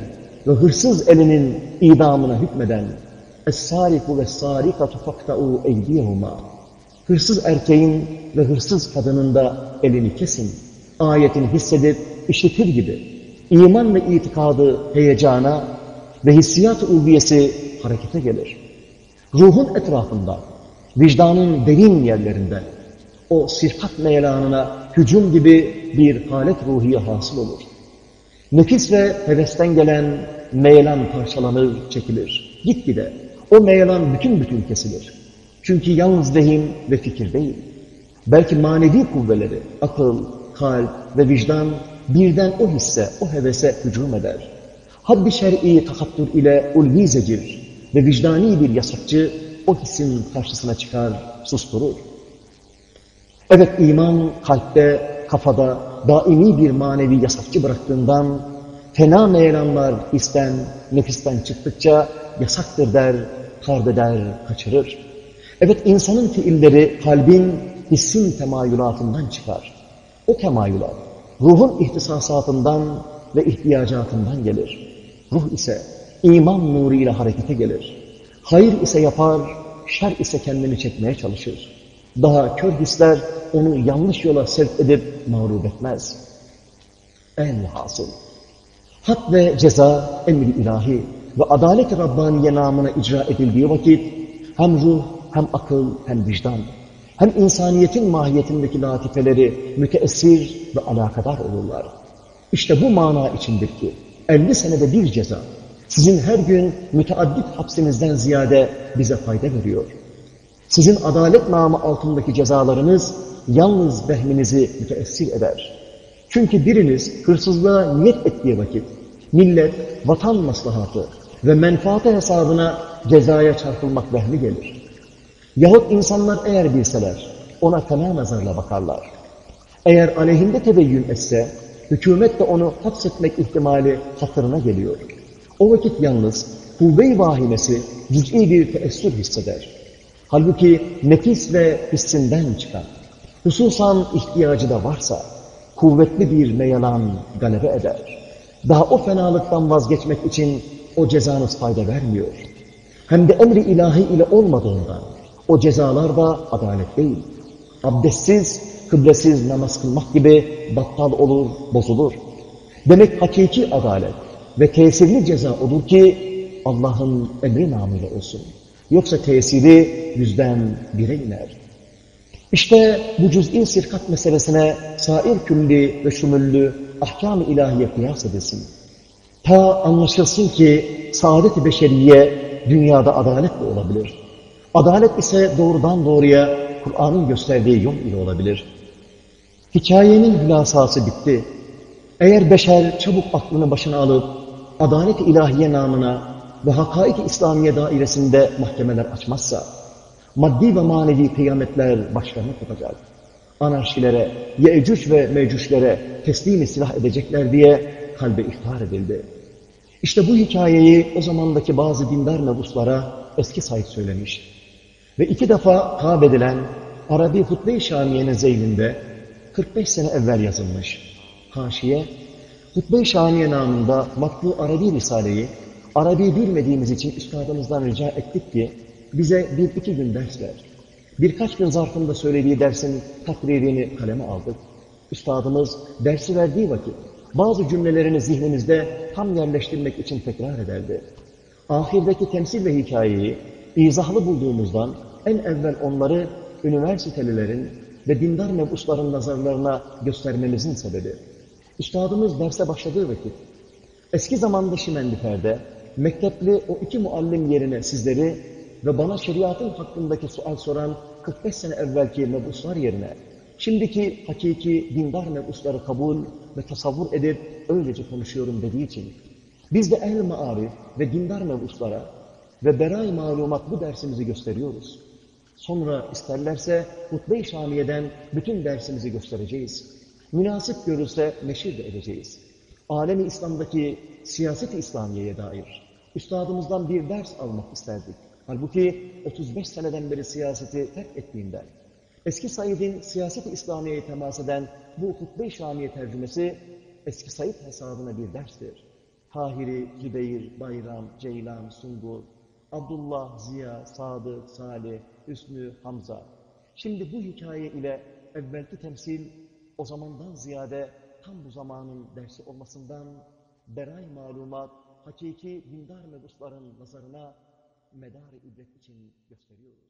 ve hırsız elinin idamına hükmeden Es-sariku ve-sarikatu fakta'u eydiyehuma Hırsız erkeğin ve hırsız kadının da elini kesin. Ayetini hissedip işitir gibi iman ve itikadı heyecana ve hissiyat-ı ulviyesi harekete gelir. Ruhun etrafında, vicdanın derin yerlerinde o sirkat meyelanına hücum gibi bir halet ruhiye hasıl olur. Nefis ve hevesten gelen meyelan parçalanır, çekilir. Gitgide o meyelan bütün bütün kesilir. Çünkü yalnız vehim ve fikir değil. Belki manevi kuvveleri, akıl, kalp ve vicdan birden o hisse, o hevese hücum eder. Haddi şer'i takattür ile ulvi zecir ve vicdani bir yasakçı o hissin karşısına çıkar, susturur. Evet iman kalpte, kafada daimi bir manevi yasakçı bıraktığından fena meyelanlar isten, nefisten çıktıkça yasaktır der, kard eder, kaçırır. Evet insanın fiilleri kalbin, hissin temayülatından çıkar. O temayülat, ruhun ihtisasatından ve ihtiyacatından gelir. Ruh ise iman nuruyla harekete gelir. Hayır ise yapar, şer ise kendini çekmeye çalışır. Daha kör hisler onu yanlış yola sevk edip mağlup etmez. En hasıl. Hak ve ceza emri ilahi ve adalet-i Rabbaniye namına icra edildiği vakit hem ruh hem akıl hem vicdan hem insaniyetin mahiyetindeki latifeleri müteessir ve alakadar olurlar. İşte bu mana içindir ki 50 senede bir ceza sizin her gün müteaddit hapsinizden ziyade bize fayda veriyor. Sizin adalet namı altındaki cezalarınız yalnız vehminizi müteessir eder. Çünkü biriniz hırsızlığa niyet ettiği vakit millet, vatan maslahatı ve menfaati hesabına cezaya çarpılmak vehmi gelir. Yahut insanlar eğer bilseler ona fena nazarla bakarlar. Eğer aleyhinde tebeyyün etse hükümet de onu hapsetmek ihtimali hatırına geliyor. O vakit yalnız kuvve-i vahimesi cüz'i bir teessür hisseder. Halbuki nefis ve hissinden çıkan, hususan ihtiyacı da varsa, kuvvetli bir meyalan galebe eder. Daha o fenalıktan vazgeçmek için o cezanız fayda vermiyor. Hem de emri ilahi ile olmadığından o cezalar da adalet değil. Abdestsiz, kıblesiz namaz kılmak gibi battal olur, bozulur. Demek hakiki adalet ve tesirli ceza olur ki Allah'ın emri namıyla olsun. Yoksa tesiri yüzden bire iner. İşte bu cüz'i sirkat meselesine sair külli ve şumüllü ahkam-ı ilahiye kıyas edilsin. Ta anlaşılsın ki saadet-i beşeriye dünyada adaletle olabilir. Adalet ise doğrudan doğruya Kur'an'ın gösterdiği yol ile olabilir. Hikayenin hülasası bitti. Eğer beşer çabuk aklını başına alıp adalet-i ilahiye namına ve hakaik-i İslamiye dairesinde mahkemeler açmazsa, maddi ve manevi kıyametler başlarına kopacak. Anarşilere, Yecüc ve Mecüclere teslim silah edecekler diye kalbe ihtar edildi. İşte bu hikayeyi o zamandaki bazı dindar mebuslara eski Said söylemiş. Ve iki defa tab edilen Arabi Hutbe-i Şamiye'nin zeylinde 45 sene evvel yazılmış. Haşiye, Hutbe-i Şamiye namında Matbu Arabi Risale'yi Arabi bilmediğimiz için üstadımızdan rica ettik ki bize bir iki gün ders ver. Birkaç gün zarfında söylediği dersin takririni kaleme aldık. Üstadımız dersi verdiği vakit bazı cümlelerini zihnimizde tam yerleştirmek için tekrar ederdi. Ahirdeki temsil ve hikayeyi izahlı bulduğumuzdan en evvel onları üniversitelilerin ve dindar mebusların nazarlarına göstermemizin sebebi. Üstadımız derse başladığı vakit eski zamanda Şimendifer'de mektepli o iki muallim yerine sizleri ve bana şeriatın hakkındaki sual soran 45 sene evvelki mebuslar yerine şimdiki hakiki dindar mebusları kabul ve tasavvur edip öylece konuşuyorum dediği için biz de ehl maarif ve dindar mebuslara ve beray malumat bu dersimizi gösteriyoruz. Sonra isterlerse hutbe-i şamiyeden bütün dersimizi göstereceğiz. Münasip görülse meşir de edeceğiz. Alemi İslam'daki siyaset-i İslamiye'ye dair üstadımızdan bir ders almak isterdik. Halbuki 35 seneden beri siyaseti terk ettiğinden, eski Said'in siyaset-i İslamiye'ye temas eden bu hutbe-i şamiye tercümesi eski Said hesabına bir derstir. Tahiri, Zübeyir, Bayram, Ceylan, Sungur, Abdullah, Ziya, Sadık, Salih, Hüsnü, Hamza. Şimdi bu hikaye ile evvelki temsil o zamandan ziyade tam bu zamanın dersi olmasından beray malumat hakiki dindar mebusların nazarına medar ibret için gösteriyoruz. Said Nursi